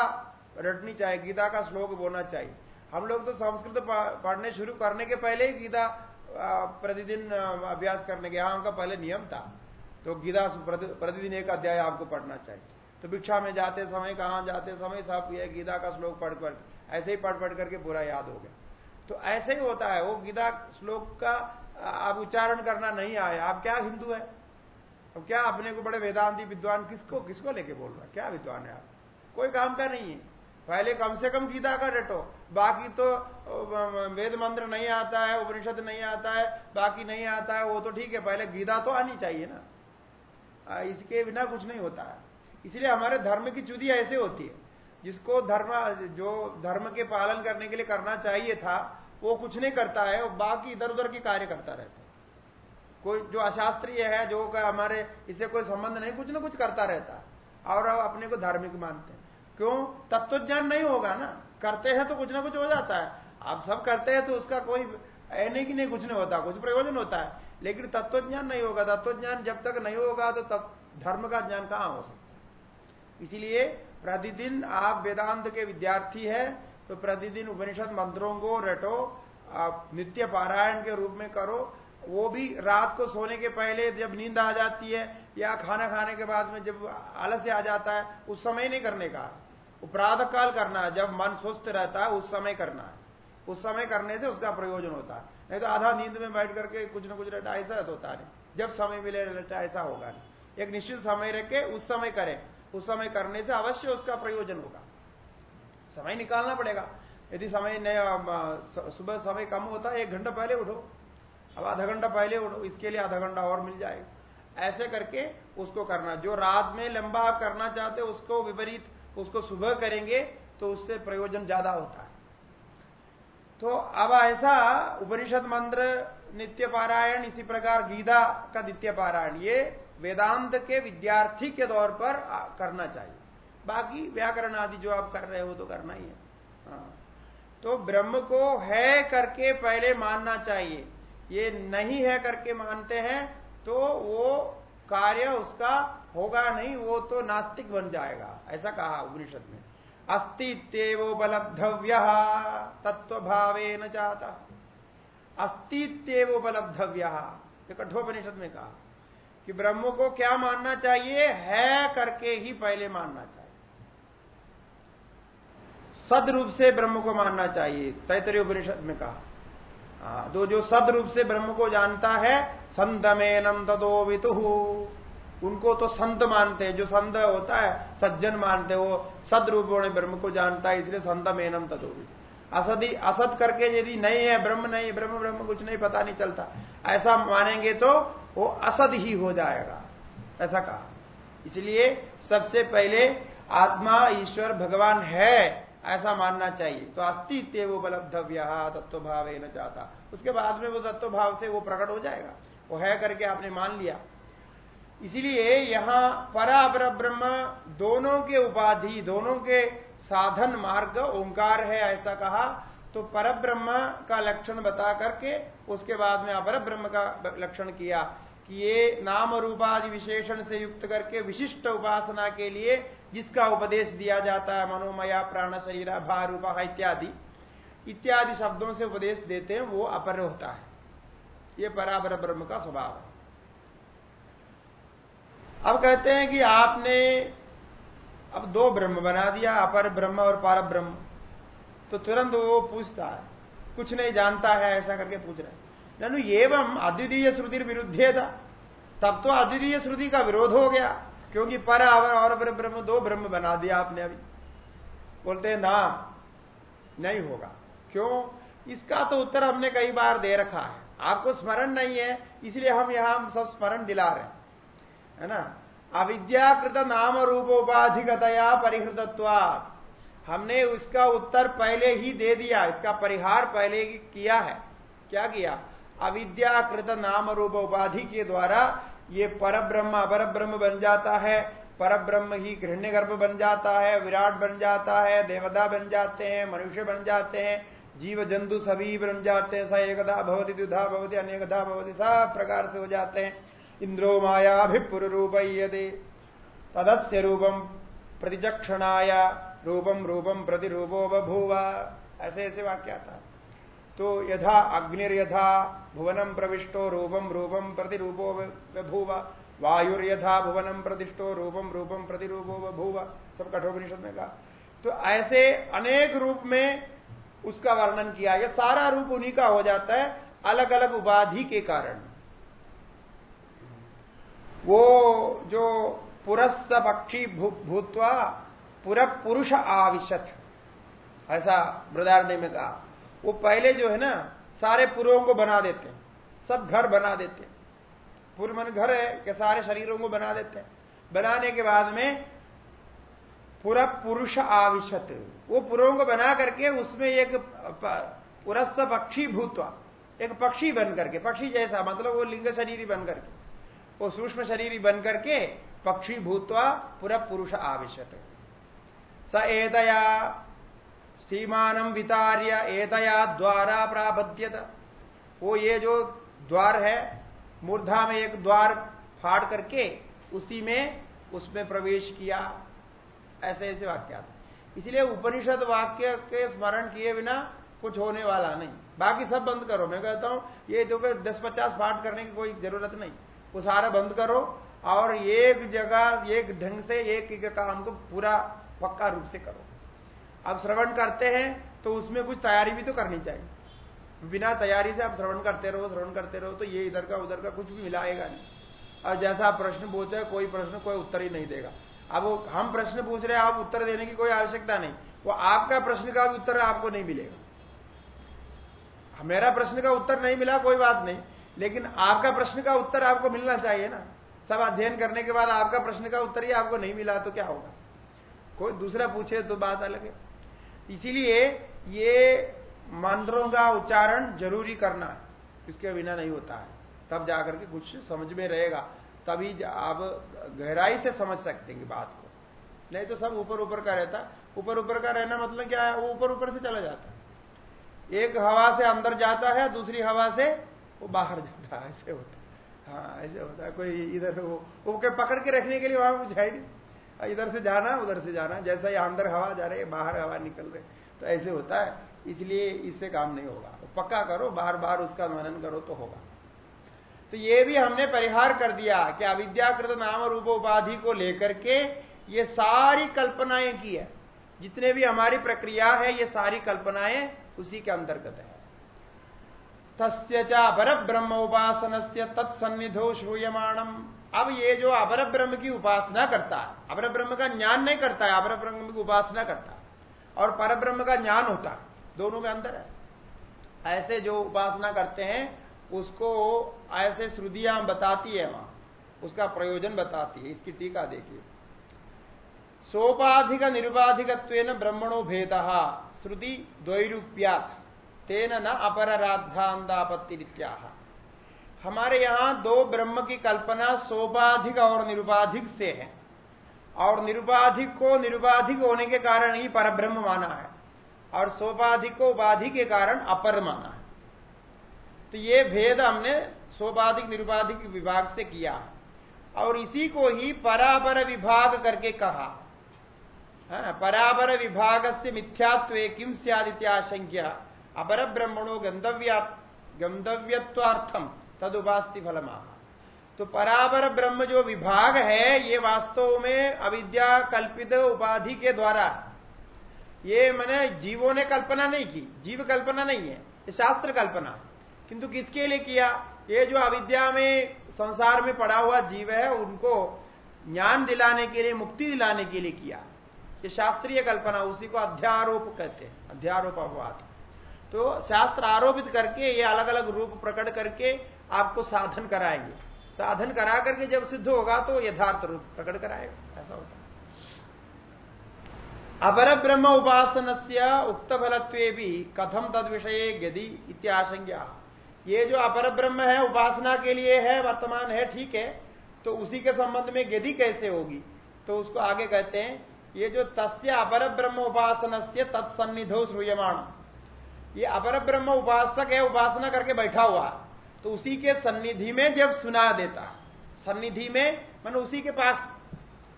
रटनी चाहिए, गीता का श्लोक बोलना चाहिए। हम लोग तो संस्कृत पढ़ने शुरू करने के पहले ही गीता प्रतिदिन अभ्यास करने के यहाँ उनका पहले नियम था। तो गीता प्रतिदिन एक अध्याय आपको पढ़ना चाहिए। तो भिक्षा में जाते समय, कहाँ जाते समय सब ये गीता का श्लोक पढ़ पढ़, ऐसे ही पढ़ पढ़ करके पूरा याद हो गया। तो ऐसे ही होता है, वो गीता श्लोक का आप उच्चारण करना नहीं आए। आप क्या हिंदू है? अब क्या अपने को बड़े वेदांती विद्वान किसको किसको लेके बोल रहा क्या विद्वान है आप? कोई काम का नहीं है। पहले कम से कम गीता का रटो बाकी तो वेद मंत्र नहीं आता है, उपनिषद नहीं आता है, बाकी नहीं आता है, वो तो ठीक है, पहले गीता तो आनी चाहिए ना। इसके बिना कुछ नहीं होता है। इसलिए हमारे धर्म की चुदी ऐसे होती है, जिसको धर्म, जो धर्म के पालन करने के लिए करना चाहिए था, वो कुछ नहीं करता है और बाकी इधर उधर की कार्य करता रहता है। कोई, जो अशास्त्रीय है, जो हमारे, इससे कोई संबंध नहीं, कुछ ना कुछ करता रहता है, और अपने को धार्मिक मानते हैं। क्यों? तत्वज्ञान नहीं होगा ना। करते हैं तो कुछ ना कुछ हो जाता है। आप सब करते हैं तो उसका कोई नहीं कि नहीं कुछ नहीं होता, कुछ प्रयोजन होता है। लेकिन तत्वज्ञान नहीं होगा। तत्वज्ञान जब तक नहीं होगा तो तब धर्म का ज्ञान कहाँ हो सकता इसीलिए प्रतिदिन आप वेदांत के विद्यार्थी है तो प्रतिदिन उपनिषद मंत्रों को रटो, आप नित्य पारायण के रूप में करो। वो भी रात को सोने के पहले जब नींद आ जाती है या खाना खाने के बाद में जब आलस्य आ जाता है, उस समय नहीं करने का। प्रातः काल करना है, जब मन स्वस्थ रहता है, उस समय करना है। उस समय करने से उसका प्रयोजन होता है। नहीं तो आधा नींद में बैठ करके कुछ ना कुछ रहता ऐसा होता नहीं जब समय मिले, रहता ऐसा होगा नहीं। एक निश्चित समय रखे उस समय करें। उस समय करने से अवश्य उसका प्रयोजन होगा। समय निकालना पड़ेगा। यदि समय नया सुबह समय कम होता है, एक घंटा पहले उठो। अब आधा घंटा पहले उठो, इसके लिए आधा घंटा और मिल जाएगा। ऐसे करके उसको करना। जो रात में लंबा आप करना चाहते उसको विपरीत उसको सुबह करेंगे तो उससे प्रयोजन ज़्यादा होता है। तो अब ऐसा उपनिषद मंत्र नित्य पारायण इसी प्रकार गीता का नित्य पारायण ये वेदांत के विद्यार्थी के तौर पर करना चाहिए। बाकी व्याकरण आदि जो आप कर रहे हो तो करना ही है। हाँ। तो ब्रह्म को है करके पहले मानना चाहिए। ये नहीं है करके मानते हैं तो वो कार्य उसका होगा नहीं, वो तो नास्तिक बन जाएगा। ऐसा कहा उपनिषद में। अस्तित्वोपलब्धव्य तत्व भावे न चाहता अस्तित्वोपलब्धव्य कठोपनिषद में कहा कि ब्रह्म को क्या मानना चाहिए? है करके ही पहले मानना चाहिए। सद रूप से ब्रह्म को मानना चाहिए तैतरी उपनिषद में कहा। तो जो सद रूप से ब्रह्म को जानता है संतमेनम तदो वितु। उनको तो संत मानते हैं, जो संत होता है, सज्जन मानते वो सद रूप में ब्रह्म को जानता है, इसलिए संत मेनम तदोवित असदी, असत करके यदि नहीं है, ब्रह्म नहीं, ब्रह्म ब्रह्म, कुछ नहीं, पता नहीं चलता। ऐसा मानेंगे तो वो असद ही हो जाएगा। ऐसा कहा। इसलिए सबसे पहले आत्मा ईश्वर भगवान है ऐसा मानना चाहिए। तो अस्तित्व उपलब्धव्य तत्व भाव न चाहता उसके बाद में वो तत्व भाव से वो प्रकट हो जाएगा। वो है करके आपने मान लिया। इसीलिए यहाँ परापर ब्रह्म दोनों के उपाधि, दोनों के साधन मार्ग, ओंकार है ऐसा कहा तो पर का लक्षण बता करके उसके बाद में अपर ब्रह्म का लक्षण किया। कि ये नाम रूपादि विशेषण से युक्त करके विशिष्ट उपासना के लिए जिसका उपदेश दिया जाता है, मनोमया, प्राण शरीर, भार रूपा, इत्यादि इत्यादि शब्दों से उपदेश देते हैं, वो अपर होता है। ये पराबर ब्रह्म का स्वभाव है। अब कहते हैं कि आपने अब दो ब्रह्म बना दिया, अपर ब्रह्म और पार ब्रह्म तो तुरंत वो पूछता है, कुछ नहीं जानता है, ऐसा करके पूछ रहे ननु एवं अद्वितीय श्रुति विरुद्धे था तब तो अद्वितीय श्रुति का विरोध हो गया, क्योंकि पर और पर ब्रह्म, दो ब्रह्म बना दिया आपने अभी। बोलते हैं, ना, नहीं होगा। क्यों? इसका तो उत्तर हमने कई बार दे रखा है। आपको स्मरण नहीं है, इसलिए हम यहाँ सब स्मरण दिला रहे हैं। है ना? अविद्याकृत नाम रूप उपाधिगतया हमने उसका उत्तर पहले ही दे दिया, इसका परिहार पहले ही किया है। क्या किया? अविद्याकृत नाम रूप उपाधि के द्वारा ये पर ब्रह्म अपर ब्रह्म बन जाता है। पर ब्रह्म ही घृण्य गर्भ बन जाता है, विराट बन जाता है, देवता बन जाते हैं, मनुष्य बन जाते हैं जीव जंतु सभी बन जाते हैं, स एकदा भवती दुधा भवती अनेकदा भवती, सब प्रकार से हो जाते हैं। इंद्रो मायाभिपुरूपय्यते तदस्य रूपम प्रतिचक्षणाय रूपम रूपम प्रतिरूपो बभूव। ऐसे ऐसे वाक्य आता तो यथा अग्निर्यथा भुवनम प्रविष्टो रूपम रूपम प्रतिरूपो बभूव वायुर्यथा भुवनम प्रतिष्ठो रूपम रूपम प्रतिरूपो बभूव सब कठोपनिषद में कहा। तो ऐसे अनेक रूप में उसका वर्णन किया। यह सारा रूप उन्हीं का हो जाता है अलग अलग उपाधि के कारण। वो जो पुरस्स पक्षी भूतवा पुर पुरुष आविशत। ऐसा बृदारण्य में कहा। वो पहले जो है ना, सारे पुरों को बना देते हैं। सब घर बना देते हैं। पूर्व मन घर है कि सारे शरीरों को बना देते हैं। बनाने के बाद में पूरा पुरुष आविशत। वो पुरों को बना करके उसमें एक पुरस्स पक्षी भूतवा। एक पक्षी बन करके, पक्षी जैसा मतलब वो लिंग शरीर बन करके। वो सूक्ष्म शरीर बन करके पक्षी भूतवा, पूरा पुरुष आविशत। स एतया सीमानम वितार्य एतया द्वारा प्राबद्यत वो ये जो द्वार है, मूर्धा में एक द्वार फाड़ करके उसी में उसमें प्रवेश किया। ऐसे ऐसे वाक्य इसलिए उपनिषद वाक्य के स्मरण किए बिना कुछ होने वाला नहीं। बाकी सब बंद करो। मैं कहता हूँ, ये जो दस पचास पाठ करने की कोई ज़रूरत नहीं। वो सारा बंद करो और एक जगह, एक ढंग से एक एक काम को पूरा पक्का रूप से करो। अब श्रवण करते हैं तो उसमें कुछ तैयारी भी तो करनी चाहिए। बिना तैयारी से आप श्रवण करते रहो, श्रवण करते रहो तो ये इधर का उधर का कुछ भी मिलाएगा नहीं। और जैसा आप प्रश्न पूछते हैं, कोई प्रश्न कोई उत्तर ही नहीं देगा। अब हम प्रश्न पूछ रहे हैं, आप उत्तर देने की कोई आवश्यकता नहीं। वो आपका प्रश्न का भी उत्तर आपको नहीं मिलेगा। मेरा प्रश्न का उत्तर नहीं मिला, कोई बात नहीं। लेकिन आपका प्रश्न का उत्तर आपको मिलना चाहिए ना। सब अध्ययन करने के बाद आपका प्रश्न का उत्तर ही आपको नहीं मिला तो क्या होगा? कोई दूसरा पूछे तो बात अलग है। इसीलिए ये मंत्रों का उच्चारण ज़रूरी करना है। इसके बिना नहीं होता है। तब जाकर के कुछ समझ में रहेगा। तभी आप गहराई से समझ सकते हैं बात को। नहीं तो सब ऊपर ऊपर का रहता। ऊपर ऊपर का रहना मतलब क्या है? वो ऊपर ऊपर से चला जाता है। एक हवा से अंदर जाता है, दूसरी हवा से वो बाहर जाता है। ऐसे होता है। हाँ ऐसे होता है। कोई इधर वो वो पकड़ के रखने के लिए वहाँ कुछ है नहीं। इधर से जाना, उधर से जाना। जैसा ही अंदर हवा जा रही है, बाहर हवा निकल रही तो ऐसे होता है। इसलिए इससे काम नहीं होगा। पक्का करो बार बार उसका मनन करो तो होगा। तो ये भी हमने परिहार कर दिया कि अविद्याकृत नाम रूप उपाधि को लेकर के ये सारी कल्पनाएँ की है। जितने भी हमारी प्रक्रिया है, ये सारी कल्पनाएँ उसी के अंतर्गत है। तस्य अपर ब्रह्म उपासन से तत्सन्निधो श्रूयमाणम। अब ये जो अपर ब्रह्म की उपासना करता है अपर ब्रह्म का ज्ञान नहीं करता है अपर ब्रह्म की उपासना करता है, और पर ब्रह्म का ज्ञान होता है, दोनों में अंतर है। ऐसे जो उपासना करते हैं, उसको ऐसे श्रुदियाँ बताती है वहाँ, उसका प्रयोजन बताती है, इसकी टीका देखिए। सोपाधिक निरुपाधिकत्व ब्रह्मणो भेद, श्रुति द्वैरूप्यात, तेन न अपराधांतापत्ति हमारे यहाँ दो ब्रह्म की कल्पना सोपाधिक और निरुपाधिक से है। और निरुपाधिक को निरुपाधिक होने के कारण ही पर ब्रह्म माना है। और सोपाधिक को उपाधि के कारण अपर माना है। तो ये भेद हमने सोपाधिक निरुपाधिक विभाग से किया। और इसी को ही परापर विभाग करके कहा। हाँ, परापर विभाग से मिथ्यात्व किम सियादित्याशंख्या अपर ब्रह्मणों गंधव्या गंधव्यत्वार्थम। तद उपास्ति फलमा तो पराबर ब्रह्म जो विभाग है, ये वास्तव में अविद्या कल्पित उपाधि के द्वारा ये मैंने जीवों ने कल्पना नहीं की, जीव कल्पना नहीं है, ये शास्त्र कल्पना। किंतु किसके लिए किया? ये जो अविद्या में, संसार में पड़ा हुआ जीव है, उनको ज्ञान दिलाने के लिए, मुक्ति दिलाने के लिए किया। ये शास्त्रीय कल्पना, उसी को अध्यारोप कहते हैं अध्यारोप अपवाद तो शास्त्र आरोपित करके, ये अलग अलग रूप प्रकट करके आपको साधन कराएँगे। साधन करा करके जब सिद्ध होगा तो यथार्थ रूप प्रकट कराएगा। ऐसा होता है। अपर ब्रह्म उपासन से उक्त फलत्व भी कथम तद विषय गति इत्याशंज्ञा ये जो अपर ब्रह्म है, उपासना के लिए है, वर्तमान है, ठीक है तो उसी के संबंध में गति कैसे होगी? तो उसको आगे कहते हैं, ये जो तस्य अपर ब्रह्म उपासन से तत्सन्निधो श्रूयमाण। ये अपर ब्रह्म उपासक है, उपासना करके बैठा हुआ तो उसी के सन्निधि में जब सुना देता, सन्निधि में मान उसी के पास,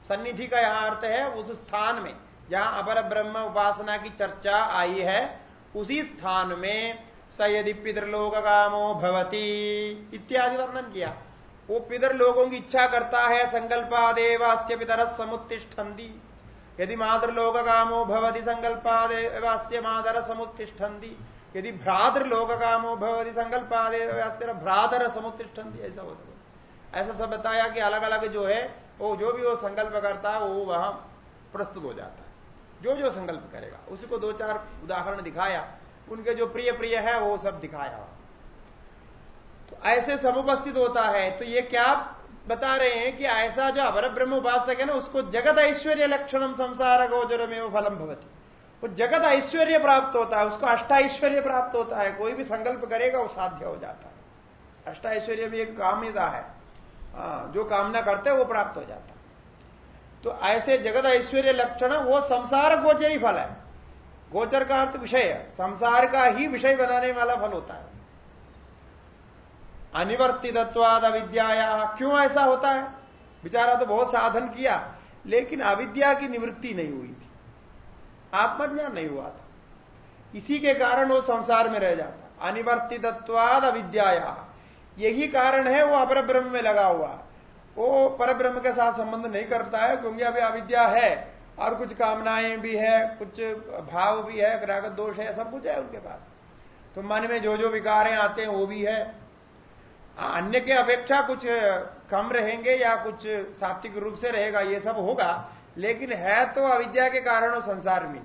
सन्निधि का यहाँ अर्थ है उस स्थान में, जहाँ अपर ब्रह्म उपासना की चर्चा आई है, उसी स्थान में स यदि पितृलोक कामो भवती, इत्यादि वर्णन किया। वो पितर लोगों की इच्छा करता है संकल्पादेवास्य पितर समुत्तिष्ठन्ति। यदि मातृलोक कामो भवति संकल्पादेवास्य मादर समुत्तिष्ठन्ति यदि भ्रातर लोक कामो भवति संकल्पादेवास्य भ्रातर समुत्तिष्ठन्ति ऐसा होता है। ऐसा सब बताया कि अलग अलग जो है, वो जो भी वो संकल्प करता है, वो वहाँ प्रस्तुत हो जाता है। जो जो संकल्प करेगा, उसी को दो चार उदाहरण दिखाया। उनके जो प्रिय प्रिय है, वो सब दिखाया। तो ऐसे समुपस्थित होता है तो ये क्या बता रहे हैं कि ऐसा जो अवर ब्रह्म उपासक है ना उसको जगत ऐश्वर्य लक्षणम संसार गोचर में वो फलम भवती। वो जगत ऐश्वर्य प्राप्त होता है उसको अष्टा ऐश्वर्य प्राप्त होता है कोई भी संकल्प करेगा वो साध्य हो जाता है। अष्टा ऐश्वर्य भी एक कामिता है। हाँ, जो कामना करते हैं वो प्राप्त हो जाता है। तो ऐसे जगत ऐश्वर्य लक्षण वो संसार गोचरी फल है। गोचर का अर्थ विषय है। संसार का ही विषय बनाने वाला फल होता है। अनिवर्तित्वाद अविद्या क्यों ऐसा होता है? बेचारा तो बहुत साधन किया, लेकिन अविद्या की निवृत्ति नहीं हुई थी। आत्मज्ञान नहीं हुआ था। इसी के कारण वो संसार में रह जाता। अनिवर्तित्वाद अविद्या यही कारण है वो अपर ब्रह्म में लगा हुआ। वो पर ब्रह्म के साथ संबंध नहीं करता है, क्योंकि अभी अविद्या है, और कुछ कामनाएँ भी है, कुछ भाव भी है ग्रागत दोष है, सब कुछ है उनके पास। तो मन में जो जो विकारें आते हैं, वो भी है। अन्य के अपेक्षा कुछ कम रहेंगे या कुछ सात्विक रूप से रहेगा, ये सब होगा, लेकिन है तो अविद्या के कारण संसार में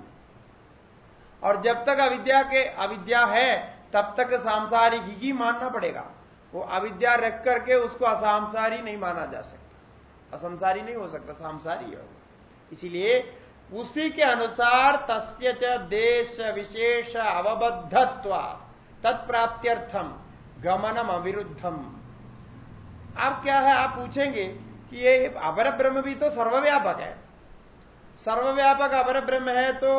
और जब तक अविद्या के, अविद्या है, तब तक सांसारिक ही मानना पड़ेगा। वो अविद्या रख करके उसको असांसारी नहीं माना जा सकता। असंसारी नहीं हो सकता, सांसारी है इसीलिए उसी के अनुसार तस्य च देश विशेष अवबद्धत्व, तत्प्राप्त्यर्थम। गमनम अविरुद्धम। आप क्या है? आप पूछेंगे कि ये अपर ब्रह्म भी तो सर्वव्यापक है। सर्वव्यापक अपर ब्रह्म है तो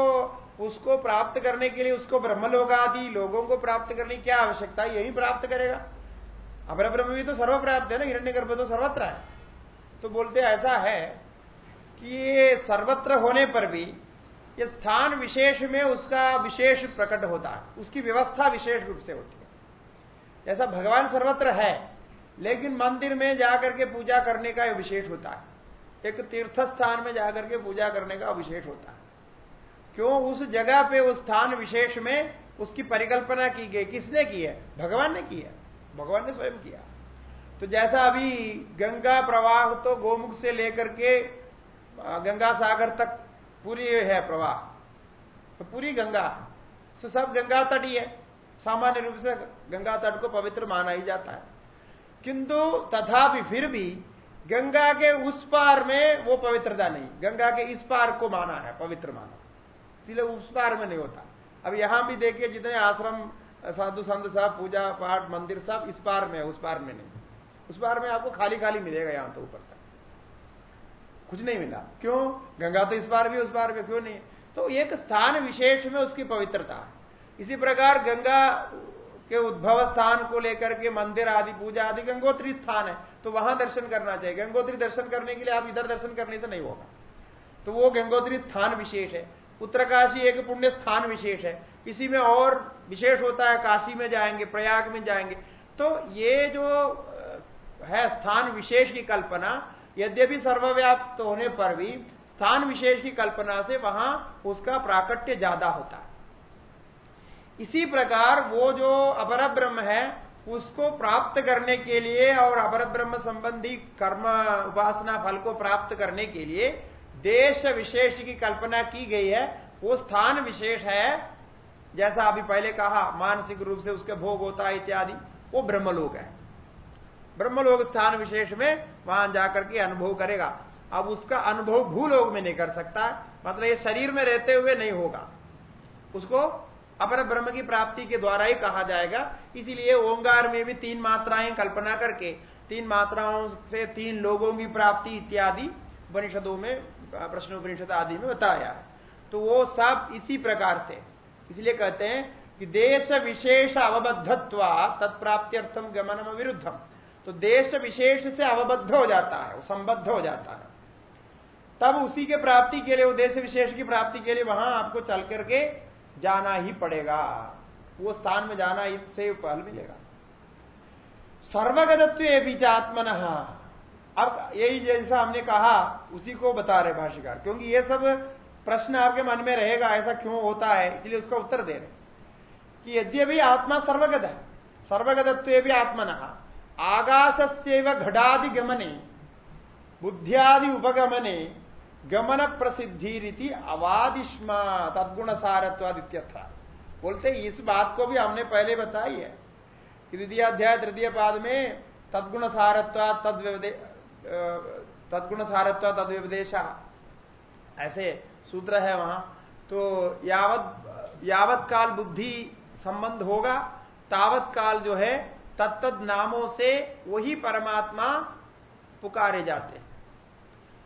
उसको प्राप्त करने के लिए उसको ब्रह्मलोक आदि लोगों को प्राप्त करने की क्या आवश्यकता? है यही प्राप्त करेगा। अपर ब्रह्म भी तो सर्व प्राप्त है ना? हिरण्य गर्भ तो सर्वत्र है। तो बोलते ऐसा है कि ये सर्वत्र होने पर भी ये स्थान विशेष में उसका विशेष प्रकट होता है। उसकी व्यवस्था विशेष रूप से होती है। ऐसा भगवान सर्वत्र है, लेकिन मंदिर में जाकर के पूजा करने का विशेष होता है। एक तीर्थ स्थान में जाकर के पूजा करने का विशेष होता है। क्यों? उस जगह पे, उस स्थान विशेष में उसकी परिकल्पना की गई। किसने की है? भगवान ने की है। भगवान ने स्वयं किया। तो जैसा अभी गंगा प्रवाह तो गोमुख से लेकर के गंगा सागर तक पूरी है प्रवाह। तो पूरी गंगा। तो सब गंगा तट ही है। सामान्य रूप से गंगा तट को पवित्र माना ही जाता है। किंतु तथापि फिर भी गंगा के उस पार में वो पवित्रता नहीं। गंगा के इस पार को माना है, पवित्र माना। इसलिए उस पार में नहीं होता। अब यहाँ भी देखिए जितने आश्रम, साधु संत साहब, पूजा पाठ, मंदिर सब इस पार में है, उस पार में नहीं। उस पार में आपको खाली खाली मिलेगा यहाँ तो ऊपर तक। कुछ नहीं मिला। क्यों? गंगा तो इस बार भी, उस बार भी, क्यों नहीं? तो एक स्थान विशेष में उसकी पवित्रता है। इसी प्रकार गंगा के उद्भव स्थान को लेकर के मंदिर आदि, पूजा आदि, गंगोत्री स्थान है। तो वहाँ दर्शन करना चाहिए। गंगोत्री दर्शन करने के लिए आप इधर दर्शन करने से नहीं होगा। तो वो गंगोत्री स्थान विशेष है। उत्तरकाशी एक पुण्य स्थान विशेष है। इसी में और विशेष होता है, काशी में जाएँगे, प्रयाग में जाएँगे। तो ये जो है स्थान विशेष की कल्पना, यद्यपि सर्वव्याप्त होने पर भी, स्थान विशेष की कल्पना से वहाँ उसका प्राकट्य ज़्यादा होता है। इसी प्रकार वो जो अपर ब्रह्म है, उसको प्राप्त करने के लिए और अपर ब्रह्म संबंधी कर्म, उपासना, फल को प्राप्त करने के लिए देश विशेष की कल्पना की गई है। वो स्थान विशेष है, जैसा अभी पहले कहा, मानसिक रूप से उसके भोग होता है इत्यादि, वो ब्रह्मलोक है। ब्रह्मलोक स्थान विशेष में वहाँ जाकर के अनुभव करेगा। अब उसका अनुभव भूलोक में नहीं कर सकता मतलब ये शरीर में रहते हुए नहीं होगा। उसको अपर ब्रह्म की प्राप्ति के द्वारा ही कहा जाएगा। इसीलिए ओंगार में भी तीन मात्राएँ कल्पना करके, तीन मात्राओं से तीन लोगों की प्राप्ति इत्यादि उपनिषदों में प्रश्न उपनिषद आदि में बताया तो वो सब इसी प्रकार से। इसलिए कहते हैं कि देश विशेष अवबद्धत्व तत्प्राप्त्यर्थम गमनम विरुद्धम तो देश विशेष से अवबद्ध हो जाता है संबद्ध हो जाता है। तब उसी के प्राप्ति के लिए, वो देश विशेष की प्राप्ति के लिए वहाँ आपको चल करके जाना ही पड़ेगा। वो स्थान में जाना इससे फल मिलेगा। सर्वगतत्व आत्मन अब यही जैसा हमने कहा, उसी को बता रहे भाष्यकार, क्योंकि ये सब प्रश्न आपके मन में रहेगा, ऐसा क्यों होता है? इसलिए उसका उत्तर दे रहे कि यद्यपि आत्मा सर्वगत है, सर्वगतत्व भी आत्मन। आकाश से आकाशस्यव घटादिगमने, बुद्धियादि उपगमने गमन प्रसिद्धि रीति अवादिष्मा तदगुण सारत्वादित्यथा बोलते इस बात को भी हमने पहले बताई है द्वितीय अध्याय, तृतीय पाद में तदगुण सारत्वा तद तदगुण सारत्व तद ऐसे सूत्र है वहाँ। तो यावत यावत काल बुद्धि संबंध होगा तावत काल जो है तत्त नामों से वही परमात्मा पुकारे जाते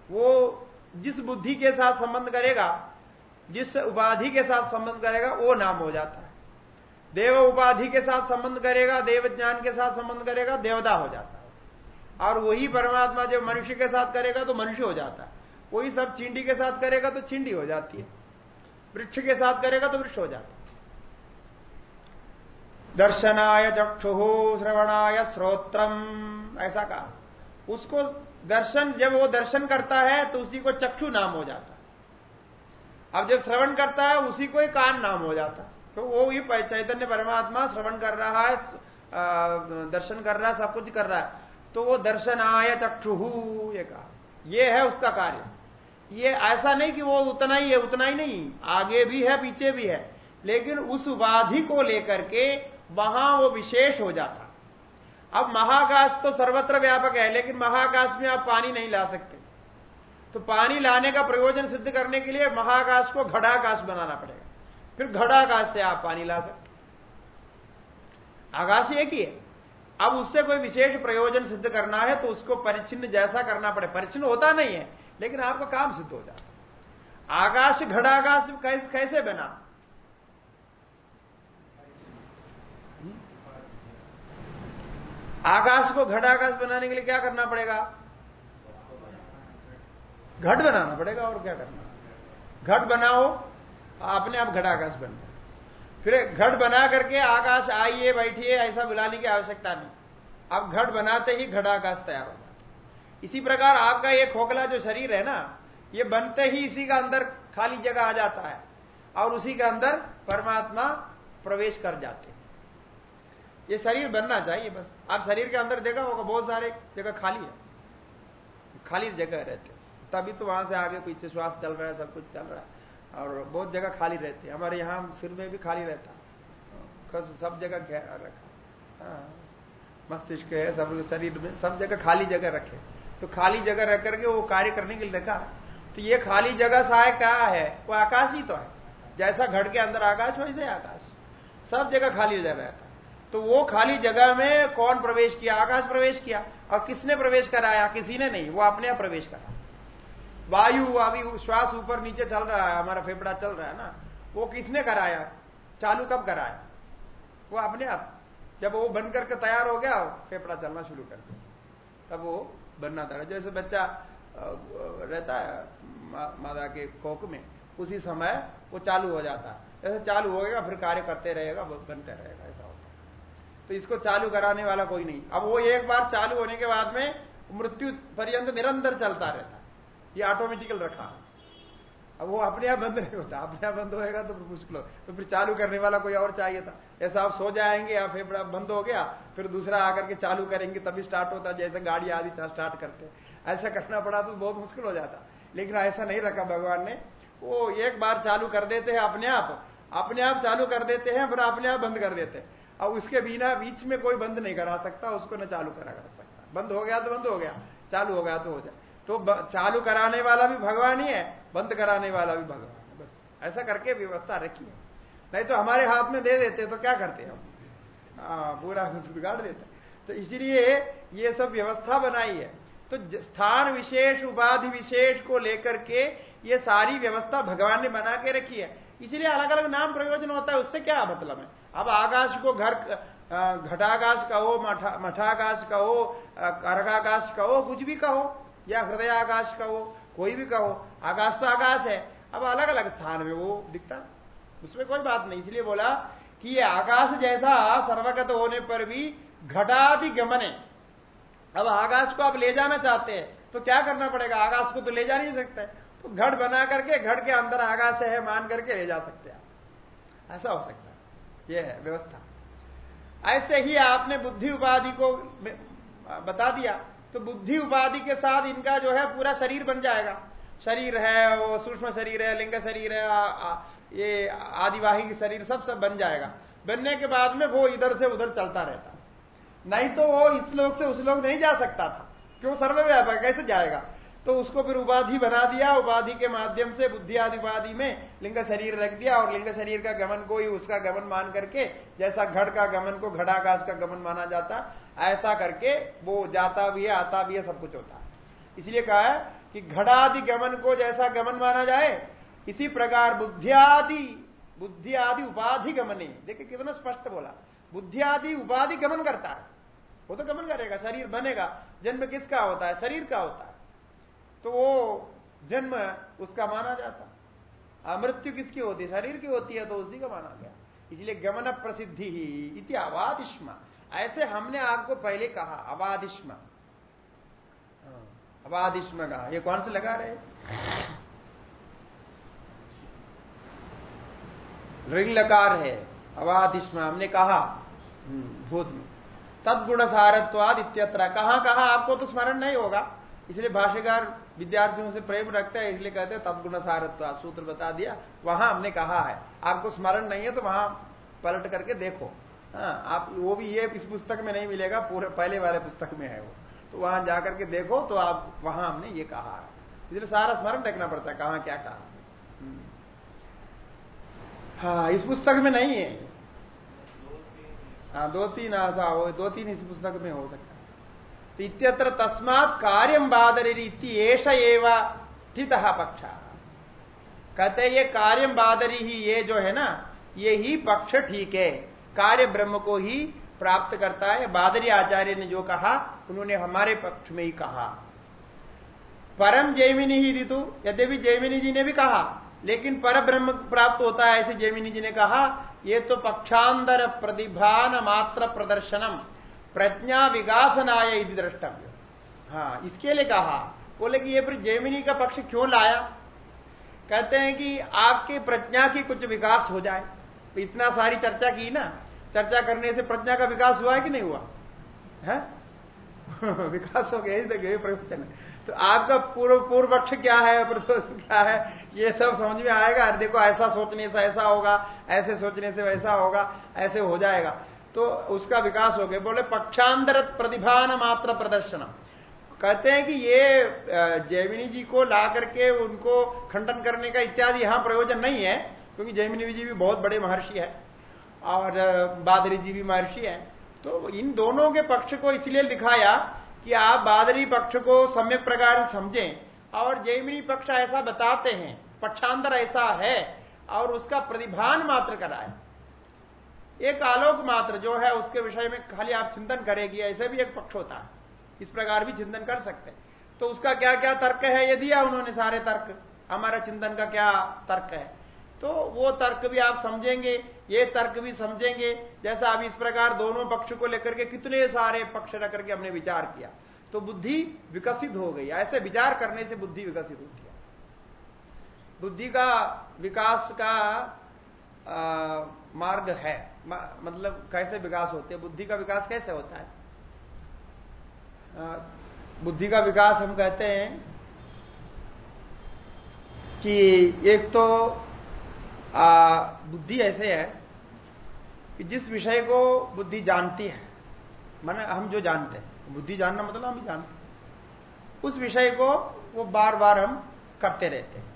वो जिस बुद्धि के साथ संबंध करेगा, जिस उपाधि के साथ संबंध करेगा, वो नाम हो जाता है। देव उपाधि के साथ संबंध करेगा, देव ज्ञान के साथ संबंध करेगा, देवता हो जाता है। और वही परमात्मा जब मनुष्य के साथ करेगा तो मनुष्य हो जाता है। वही सब चिंडी के साथ करेगा तो चिंडी हो जाती है। वृक्ष के साथ करेगा तो वृक्ष हो जाता है। दर्शनाय चक्षु, श्रवणाय श्रोत्रम ऐसा कहा। उसको दर्शन, जब वो दर्शन करता है तो उसी को चक्षु नाम हो जाता है। अब जब श्रवण करता है, उसी को ही कान नाम हो जाता तो वो ही चैतन्य परमात्मा श्रवण कर रहा है दर्शन कर रहा है, सब कुछ कर रहा है। तो वो दर्शन आय चक्षु, ये कहा। ये है उसका कार्य। ये ऐसा नहीं कि वो उतना ही है, उतना ही नहीं। आगे भी है, पीछे भी है। लेकिन उस उपाधि को लेकर के वहाँ वो विशेष हो जाता अब महाकाश तो सर्वत्र व्यापक है, लेकिन महाकाश में आप पानी नहीं ला सकते। तो पानी लाने का प्रयोजन सिद्ध करने के लिए महाकाश को घड़ाकाश बनाना पड़ेगा। फिर घड़ाकाश से आप पानी ला सकते आकाश एक ही है। अब उससे कोई विशेष प्रयोजन सिद्ध करना है तो उसको परिचिन्न जैसा करना पड़े। परिचिन्न होता नहीं है, लेकिन आपका काम सिद्ध हो जाता आकाश घड़ाकाश कैसे बना? आकाश को घट आकाश बनाने के लिए क्या करना पड़ेगा? घट बनाना पड़ेगा और क्या करना? घट बनाओ, अपने आप घटाकाश बन फिर घट बना करके आकाश आइए, बैठिए, ऐसा बुलाने की आवश्यकता नहीं। अब घट बनाते ही घट आकाश तैयार होगा इसी प्रकार आपका ये खोखला जो शरीर है ना, ये बनते ही इसी का अंदर खाली जगह आ जाता है और उसी के अंदर परमात्मा प्रवेश कर जाते ये शरीर बनना चाहिए बस। आप शरीर के अंदर देखा होगा बहुत सारे जगह खाली है। खाली जगह रहते तभी तो वहाँ से आगे पीछे श्वास चल रहा है सब कुछ चल रहा है। और बहुत जगह खाली रहती है। हमारे यहाँ सिर में भी खाली रहता सब जगह रखा। हाँ, मस्तिष्क है सब शरीर में सब जगह खाली जगह रखे। तो खाली जगह रख करके वो कार्य करने के लिए रखा तो ये खाली जगह सहाय क्या है? वो आकाश ही तो है। जैसा घड़ के अंदर आकाश वैसे आकाश। सब जगह खाली जगह रहता तो वो खाली जगह में कौन प्रवेश किया? आकाश प्रवेश किया। और किसने प्रवेश कराया? किसी ने नहीं। वो अपने आप प्रवेश करा। वायु अभी श्वास ऊपर नीचे चल रहा है, हमारा फेफड़ा चल रहा है ना। वो किसने कराया? चालू कब कराया? वो अपने आप। जब वो बन करके तैयार हो गया, फेफड़ा चलना शुरू कर दिया। तब वो बनना था। जैसे बच्चा रहता है मादा के कोक में, उसी समय वो चालू हो जाता। है जैसे चालू हो गया, फिर कार्य करते रहेगा बनते रहेगा। तो इसको चालू कराने वाला कोई नहीं। अब वो एक बार चालू होने के बाद में मृत्यु पर्यंत निरंतर चलता रहता। ये ऑटोमेटिकल रखा। अब वो अपने आप बंद नहीं होता। अपने आप बंद होएगा तो मुश्किल हो तो फिर चालू करने वाला कोई और चाहिए था। ऐसा आप सो जाएँगे या फिर बंद हो गया, फिर दूसरा आकर के चालू करेंगे, तभी स्टार्ट होता। जैसे गाड़ी आदि स्टार्ट करते। ऐसा करना पड़ा तो बहुत मुश्किल हो जाता। लेकिन ऐसा नहीं रखा भगवान ने। वो एक बार चालू कर देते हैं अपने आप। अपने आप चालू कर देते हैं, फिर अपने आप बंद कर देते हैं। अब उसके बिना बीच में कोई बंद नहीं करा सकता उसको न चालू करा कर सकता। बंद हो गया तो बंद हो गया चालू हो गया तो हो जाए। तो चालू कराने वाला भी भगवान ही है बंद कराने वाला भी भगवान है बस। ऐसा करके व्यवस्था रखी है नहीं तो हमारे हाथ में दे देते तो क्या करते हम? हाँ, पूरा बिगाड़ देते। तो इसलिए ये सब व्यवस्था बनाई है। तो स्थान विशेष उपाधि विशेष को लेकर के ये सारी व्यवस्था भगवान ने बना के रखी है। इसलिए अलग अलग नाम प्रयोजन होता है उससे क्या मतलब है? अब आकाश को घर घटाकाश कहो मठाकाश कहो कर्गाकाश कहो, कुछ भी कहो, या हृदय आकाश कहो, कोई भी कहो आकाश तो आकाश है। अब अलग अलग स्थान में वो दिखता। उसमें कोई बात नहीं। इसलिए बोला कि ये आकाश जैसा सर्वगत होने पर भी घटादि गमने अब आकाश को आप ले जाना चाहते हैं तो क्या करना पड़ेगा? आकाश को तो ले जा नहीं सकते। तो घट बना करके घट के अंदर आकाश है, मान करके ले जा सकते हैं। ऐसा हो सकता यह है व्यवस्था। ऐसे ही आपने बुद्धि उपाधि को बता दिया तो बुद्धि उपाधि के साथ इनका जो है पूरा शरीर बन जाएगा। शरीर है वो सूक्ष्म शरीर है लिंग शरीर है आ, आ, ये आदिवाही शरीर सब सब बन जाएगा। बनने के बाद में वो इधर से उधर चलता रहता। नहीं तो वो इस लोग से उस लोग नहीं जा सकता था। क्यों? सर्वव्यापक कैसे जाएगा? तो उसको फिर उपाधि बना दिया, उपाधि के माध्यम से, बुद्धि आदि उपाधि में लिंग शरीर रख दिया और लिंग शरीर का गमन को ही उसका गमन मान करके, जैसा घड़ का गमन को घड़ाकाश का गमन माना जाता, ऐसा करके वो जाता भी है, आता भी है, सब कुछ होता है। इसलिए कहा है कि घड़ादि गमन को जैसा गमन माना जाए, इसी प्रकार बुद्धियादि बुद्धि आदि उपाधि गमने। देखिए कितना स्पष्ट बोला। बुद्धि आदि उपाधि गमन करता है। वो तो गमन करेगा, शरीर बनेगा। जन्म किसका होता है? शरीर का होता है। तो वो जन्म उसका माना जाता। मृत्यु किसकी होती है? शरीर की होती है तो उसी का माना गया। इसलिए गमन प्रसिद्धि ही इति अवादिश्म ऐसे हमने आपको पहले कहा अवादिश्म अवादिश्म कहा। ये कौन से लगा रहे रिंग लकार है अवादिश में हमने कहा। हम्म, भूत में। तदगुण सारत्वाद इत्यत्र कहाँ कहा आपको तो स्मरण नहीं होगा। इसलिए भाष्यकार विद्यार्थियों से प्रेम रखते हैं, इसलिए कहते हैं तदगुण सारत्वाद सूत्र बता दिया, वहाँ हमने कहा है। आपको स्मरण नहीं है तो वहाँ पलट करके देखो। हाँ आप, वो भी ये इस पुस्तक में नहीं मिलेगा, पूरे, पहले वाले पुस्तक में है वो। तो वहाँ जाकर के देखो तो आप, वहाँ हमने ये कहा है। इसलिए सारा स्मरण देखना पड़ता है, कहा क्या कहा। हम्म। हाँ इस पुस्तक में नहीं है। हाँ दो तीन ऐसा हो दो तीन इस पुस्तक में हो सकता है। इत्यत्र तस्मात कार्यम बादरी एष एवं स्थित पक्ष। कहते ये कार्यम बादरी ही, ये जो है ना, ये ही पक्ष ठीक है। कार्य ब्रह्म को ही प्राप्त करता है। बादरी आचार्य ने जो कहा, उन्होंने हमारे पक्ष में ही कहा। परम जैमिनी ही ऋतु यद्यपि जैमिनी जी ने भी कहा, लेकिन पर ब्रह्म प्राप्त होता है, ऐसे जैमिनी जी ने कहा, ये तो पक्षांतर प्रतिभान मात्र प्रदर्शनम। प्रज्ञा विकासनाय यदि द्रष्टव्य हाँ इसके लिए कहा, बोले कि ये फिर जैमिनी का पक्ष क्यों लाया? कहते हैं कि आपकी प्रज्ञा की कुछ विकास हो जाए। तो इतना सारी चर्चा की ना, चर्चा करने से प्रज्ञा का विकास हुआ है कि नहीं हुआ? है? विकास हो गया यही प्रवचन तो आपका पूर्व पूर्व पक्ष क्या है क्या है, ये सब समझ में आएगा? अरे देखो, ऐसा सोचने से ऐसा होगा, ऐसे सोचने से वैसा होगा, ऐसे हो जाएगा। तो उसका विकास हो गया। बोले पक्षांतर प्रतिभान मात्र प्रदर्शन कहते हैं कि ये जैमिनी जी को ला करके उनको खंडन करने का इत्यादि यहाँ प्रयोजन नहीं है, क्योंकि जैमिनी जी भी बहुत बड़े महर्षि है और बादरी जी भी महर्षि है। तो इन दोनों के पक्ष को इसलिए दिखाया कि आप बादरी पक्ष को सम्यक प्रकार समझें और जैमिनी पक्ष ऐसा बताते हैं, पक्षांतर ऐसा है और उसका प्रतिभान मात्र कराए। एक आलोक मात्र जो है उसके विषय में खाली आप चिंतन करेगी ऐसे भी एक पक्ष होता है। इस प्रकार भी चिंतन कर सकते हैं। तो उसका क्या क्या तर्क है ये दिया उन्होंने सारे तर्क। हमारा चिंतन का क्या तर्क है? तो वो तर्क भी आप समझेंगे ये तर्क भी समझेंगे। जैसा अभी इस प्रकार दोनों पक्ष को लेकर के कितने सारे पक्ष रख करके हमने विचार किया तो बुद्धि विकसित हो गई। ऐसे विचार करने से बुद्धि विकसित होती है। बुद्धि का विकास का आ, मार्ग है। मतलब कैसे विकास होते हैं? बुद्धि का विकास कैसे होता है? बुद्धि का विकास हम कहते हैं कि एक तो बुद्धि ऐसे है कि जिस विषय को बुद्धि जानती है, माने हम जो जानते हैं, बुद्धि जानना मतलब हम ही जानते उस विषय को वो बार बार हम करते रहते हैं।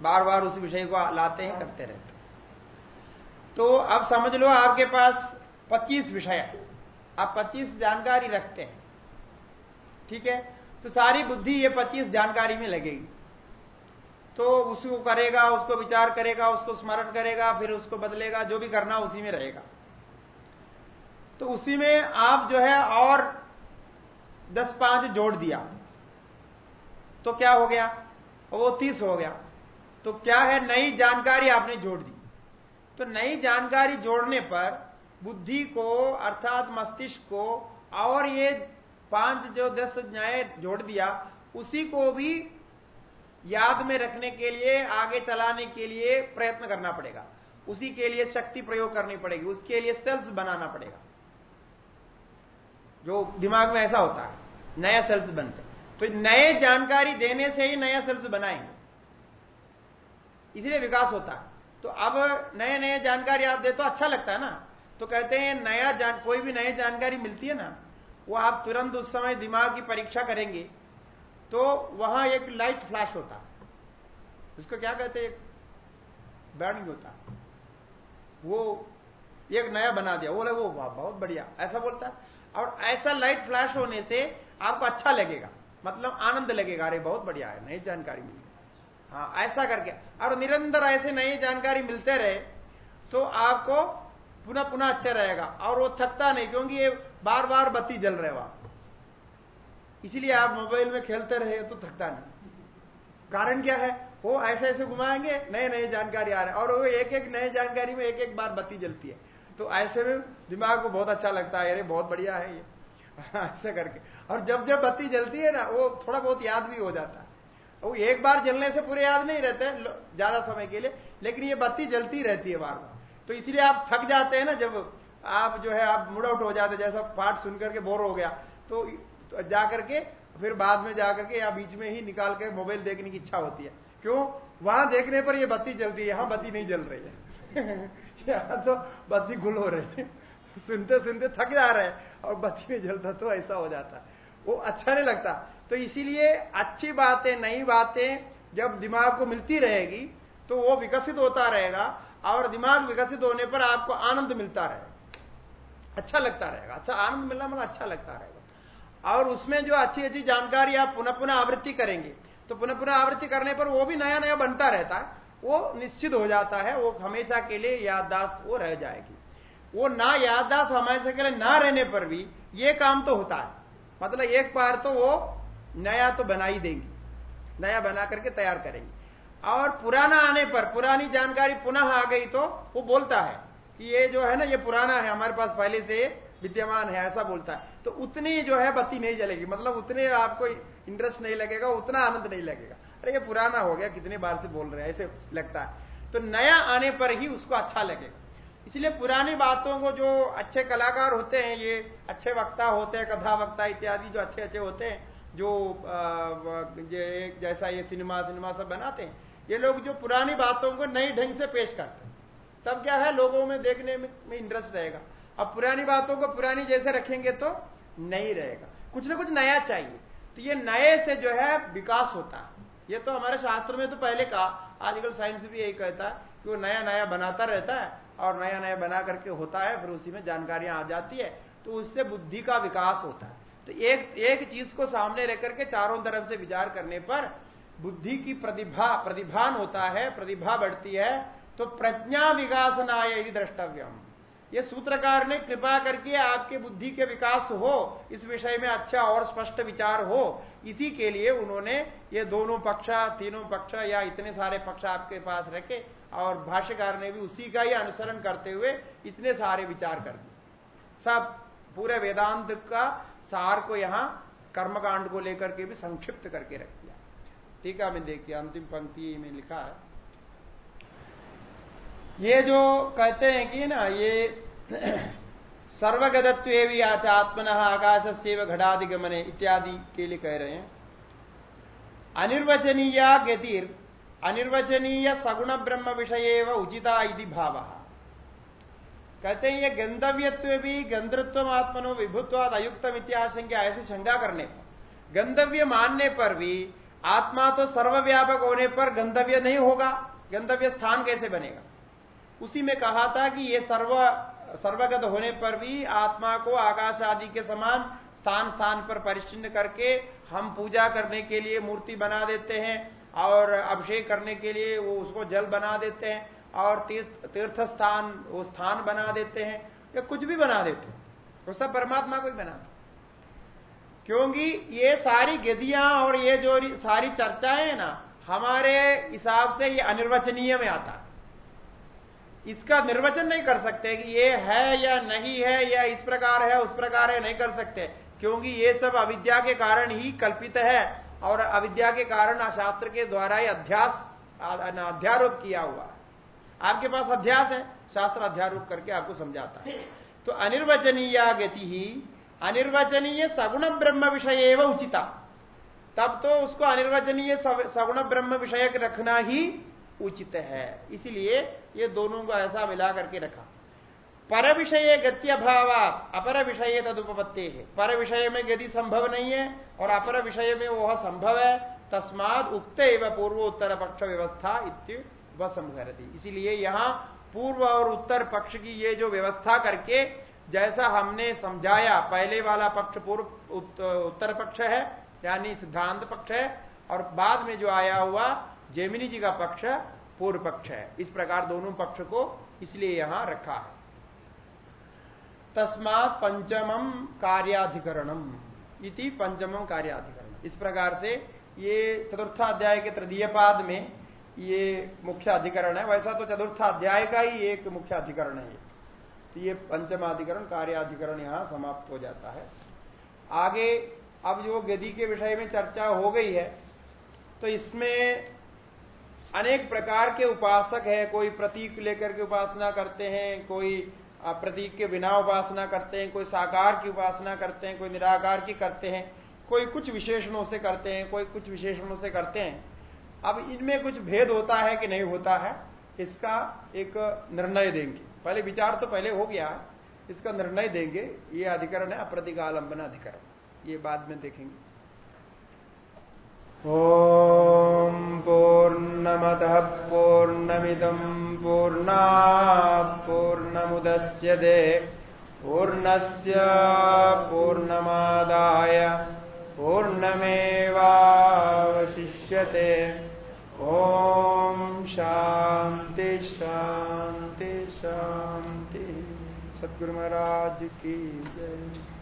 बार बार उस विषय को लाते हैं, करते रहते हैं। तो अब समझ लो आपके पास 25 विषय है। आप 25 जानकारी रखते हैं। ठीक है? तो सारी बुद्धि ये 25 जानकारी में लगेगी। तो उसको करेगा, उसको विचार करेगा, उसको स्मरण करेगा, फिर उसको बदलेगा, जो भी करना उसी में रहेगा। तो उसी में आप जो है और दस पाँच जोड़ दिया। तो क्या हो गया? वो तीस हो गया। तो क्या है? नई जानकारी आपने जोड़ दी। तो नई जानकारी जोड़ने पर बुद्धि को, अर्थात मस्तिष्क को, और ये पाँच जो दस न्याय जोड़ दिया, उसी को भी याद में रखने के लिए, आगे चलाने के लिए प्रयत्न करना पड़ेगा। उसी के लिए शक्ति प्रयोग करनी पड़ेगी, उसके लिए सेल्स बनाना पड़ेगा। जो दिमाग में ऐसा होता है, नया सेल्स बनते तो नए जानकारी देने से ही नया सेल्स बनाएँगे। इसलिए विकास होता है। तो अब नए नए जानकारी आप दे तो अच्छा लगता है ना। तो कहते हैं, नया जान, कोई भी नई जानकारी मिलती है ना, वो आप तुरंत उस समय दिमाग की परीक्षा करेंगे तो वहाँ एक लाइट फ्लैश होता। उसको क्या कहते हैं? बर्निंग होता। वो एक नया बना दिया। बोले, वो वाह, बहुत बढ़िया। ऐसा बोलता। है और ऐसा लाइट फ्लैश होने से आपको अच्छा लगेगा। मतलब आनंद लगेगा। अरे, बहुत बढ़िया है, नई जानकारी मिली। हाँ ऐसा करके। और निरंतर ऐसे नई जानकारी मिलते रहे तो आपको पुनः पुनः अच्छा रहेगा। और वो थकता नहीं, क्योंकि ये बार बार बत्ती जल रहे वहाँ। इसीलिए आप मोबाइल में खेलते रहे तो थकता नहीं। कारण क्या है? वो ऐसे ऐसे घुमाएँगे नए नए जानकारी आ रहे और वो एक एक नए जानकारी में एक एक बार बत्ती जलती है। तो ऐसे में दिमाग को बहुत अच्छा लगता है, अरे बहुत बढ़िया है ये। ऐसे करके। और जब जब बत्ती जलती है ना, वो थोड़ा बहुत याद भी हो जाता है। वो एक बार जलने से पूरे याद नहीं रहते ज़्यादा समय के लिए लेकिन ये बत्ती जलती रहती है बार बार। तो इसलिए आप थक जाते हैं ना जब आप जो है आप मुड आउट हो जाते जैसा पाठ सुन करके बोर हो गया तो, तो जाकर के फिर बाद में जाकर के या बीच में ही निकाल के मोबाइल देखने की इच्छा होती है। क्यों? वहाँ देखने पर ये बत्ती जलती है यहाँ बत्ती नहीं जल रही है। यहाँ तो बत्ती गुल हो रही है। सुनते सुनते थक जा रहे हैं और बत्ती नहीं जलता तो ऐसा हो जाता वो अच्छा नहीं लगता। तो इसीलिए अच्छी बातें, नई बातें जब दिमाग को मिलती रहेगी तो वो विकसित होता रहेगा और दिमाग विकसित होने पर आपको आनंद मिलता रहेगा। अच्छा लगता रहेगा। अच्छा आनंद मिलना मतलब अच्छा लगता रहेगा। और उसमें जो अच्छी अच्छी जानकारी आप पुनः पुनः आवृत्ति करेंगे तो पुनः पुनः आवृत्ति करने पर वो भी नया नया बनता रहता है। वो निश्चित हो जाता है, वो हमेशा के लिए याददाश्त वो रह जाएगी। वो ना याददाश्त हमेशा के लिए ना रहने पर भी ये काम तो होता है। मतलब एक बार तो वो नया तो बना ही देंगे। नया बना करके तैयार करेंगे। और पुराना आने पर, पुरानी जानकारी पुनः आ गई तो वो बोलता है कि ये जो है ना, ये पुराना है, हमारे पास पहले से विद्यमान है, ऐसा बोलता है। तो उतनी जो है बत्ती नहीं जलेगी मतलब उतने आपको इंटरेस्ट नहीं लगेगा, उतना आनंद नहीं लगेगा। अरे ये पुराना हो गया, कितने बार से बोल रहे हैं, ऐसे लगता है। तो नया आने पर ही उसको अच्छा लगेगा। इसलिए पुरानी बातों को जो अच्छे कलाकार होते हैं, ये अच्छे वक्ता होते हैं कथा वक्ता इत्यादि जो अच्छे अच्छे होते हैं जो ये जैसा ये सिनेमा सिनेमा सब बनाते हैं, ये लोग जो पुरानी बातों को नई ढंग से पेश करते हैं। तब क्या है? लोगों में देखने में इंटरेस्ट रहेगा। अब पुरानी बातों को पुरानी जैसे रखेंगे तो नहीं रहेगा। कुछ ना कुछ नया चाहिए। तो ये नए से जो है, विकास होता है। ये तो हमारे शास्त्र में तो पहले कहा, आजकल साइंस भी यही कहता है कि वो नया नया बनाता रहता है और नया नया बना करके होता है, फिर उसी में जानकारियाँ आ जाती है। तो उससे बुद्धि का विकास होता है। तो एक एक चीज़ को सामने रह करके चारों तरफ़ से विचार करने पर बुद्धि की प्रतिभा, प्रतिभान होता है, प्रतिभा बढ़ती है तो प्रज्ञा विकासनाय यदि द्रष्टव्यम। ये सूत्रकार ने कृपा करके आपके बुद्धि के विकास हो, इस विषय में अच्छा और स्पष्ट विचार हो, इसी के लिए उन्होंने ये दोनों पक्ष, तीनों पक्ष या इतने सारे पक्ष आपके पास रखे और भाष्यकार ने भी उसी का ही अनुसरण करते हुए इतने सारे विचार कर दिए। सब पूरे वेदांत का सार को यहाँ कर्मकांड को लेकर के भी संक्षिप्त करके रख दिया। ठीक है मैं देखिए अंतिम पंक्ति में लिखा है। ये जो कहते हैं कि ना, ये सर्वगतत्व आत्मन आकाश से घटाधिगमने इत्यादि के लिए कह रहे हैं। अनिर्वचनीय गतिर, अनिर्वचनीय सगुण ब्रह्म विषय उचिता भाव। कहते हैं, ये गंधव्यत्व भी गंधत्व आत्मनो विभुत्वाद अयुक्तम इत्याशंका ऐसी शंका करने पर गंधव्य मानने पर भी आत्मा तो सर्वव्यापक होने पर गंधव्य नहीं होगा। गंधव्य स्थान कैसे बनेगा? उसी में कहा था कि ये सर्व, सर्वगत होने पर भी आत्मा को आकाश आदि के समान स्थान स्थान पर परिचिन्न करके हम पूजा करने के लिए मूर्ति बना देते हैं और अभिषेक करने के लिए वो उसको जल बना देते हैं। और तीर्थ स्थान वो स्थान बना देते हैं, या कुछ भी बना देते हैं। वो सब परमात्मा को ही बनाते क्योंकि ये सारी गदियाँ और ये जो सारी चर्चाएँ है ना, हमारे हिसाब से ये अनिर्वचनीय में आता इसका निर्वचन नहीं कर सकते कि ये है या नहीं है, या इस प्रकार है, उस प्रकार है, नहीं कर सकते। क्योंकि ये सब अविद्या के कारण ही कल्पित है, और अविद्या के कारण शास्त्र के द्वारा ही अध्यास, अध्यारोप किया हुआ है। आपके पास अध्यास है, शास्त्र अध्यारोप करके आपको समझाता है। तो अनिर्वचनीय गति ही, अनिर्वचनीय सगुण ब्रह्म विषय एवं उचिता। तब तो उसको अनिर्वचनीय सगुण ब्रह्म विषय रखना ही उचित है। इसलिए ये दोनों को ऐसा मिला करके रखा। पर विषय गति अभाव अपर विषय तदुपत्ति है। पर विषय में गति संभव नहीं है, और अपर विषय में वह संभव है तस्माद उक्त एवं पूर्वोत्तर पक्ष व्यवस्था इत्युपसंहरती इसीलिए यहाँ पूर्व और उत्तर पक्ष की ये जो व्यवस्था करके जैसा हमने समझाया, पहले वाला पक्ष पूर्व उत्तर पक्ष है, यानी सिद्धांत पक्ष है, और बाद में जो आया हुआ जेमिनी जी का पक्ष पूर्व पक्ष है। इस प्रकार दोनों पक्ष को इसलिए यहाँ रखा है। तस्मात पंचमम कार्याधिकरणम इति पंचमम कार्याधिकरण इस प्रकार से ये चतुर्थाध्याय के तृतीय पाद में ये मुख्य अधिकरण है। वैसा तो चतुर्थाध्याय का ही एक मुख्य अधिकरण है तो ये पंचमाधिकरण, कार्याधिकरण यहाँ समाप्त हो जाता है। आगे, अब जो गति के विषय में चर्चा हो गई है तो इसमें अनेक प्रकार के उपासक है। कोई प्रतीक लेकर के उपासना करते हैं, कोई प्रतीक के बिना उपासना करते हैं, कोई साकार की उपासना करते हैं, कोई निराकार की करते हैं, कोई कुछ विशेषणों से करते हैं, कोई कुछ विशेषणों से करते हैं। अब इनमें कुछ भेद होता है कि नहीं होता है, इसका एक निर्णय देंगे। पहले विचार तो पहले हो गया, इसका निर्णय देंगे। ये अधिकरण है, अप्रतिकालंबन अधिकरण। ये बाद में देखेंगे। ओम पूर्णमद पूर्णमिदम् पूर्णात् पूर्णमुदस्यते पूर्णस्य पूर्णमादाय। पूर्णमेवावशिष्यते। ॐ शांति शांति शांति। सदगुरु महाराज की जय।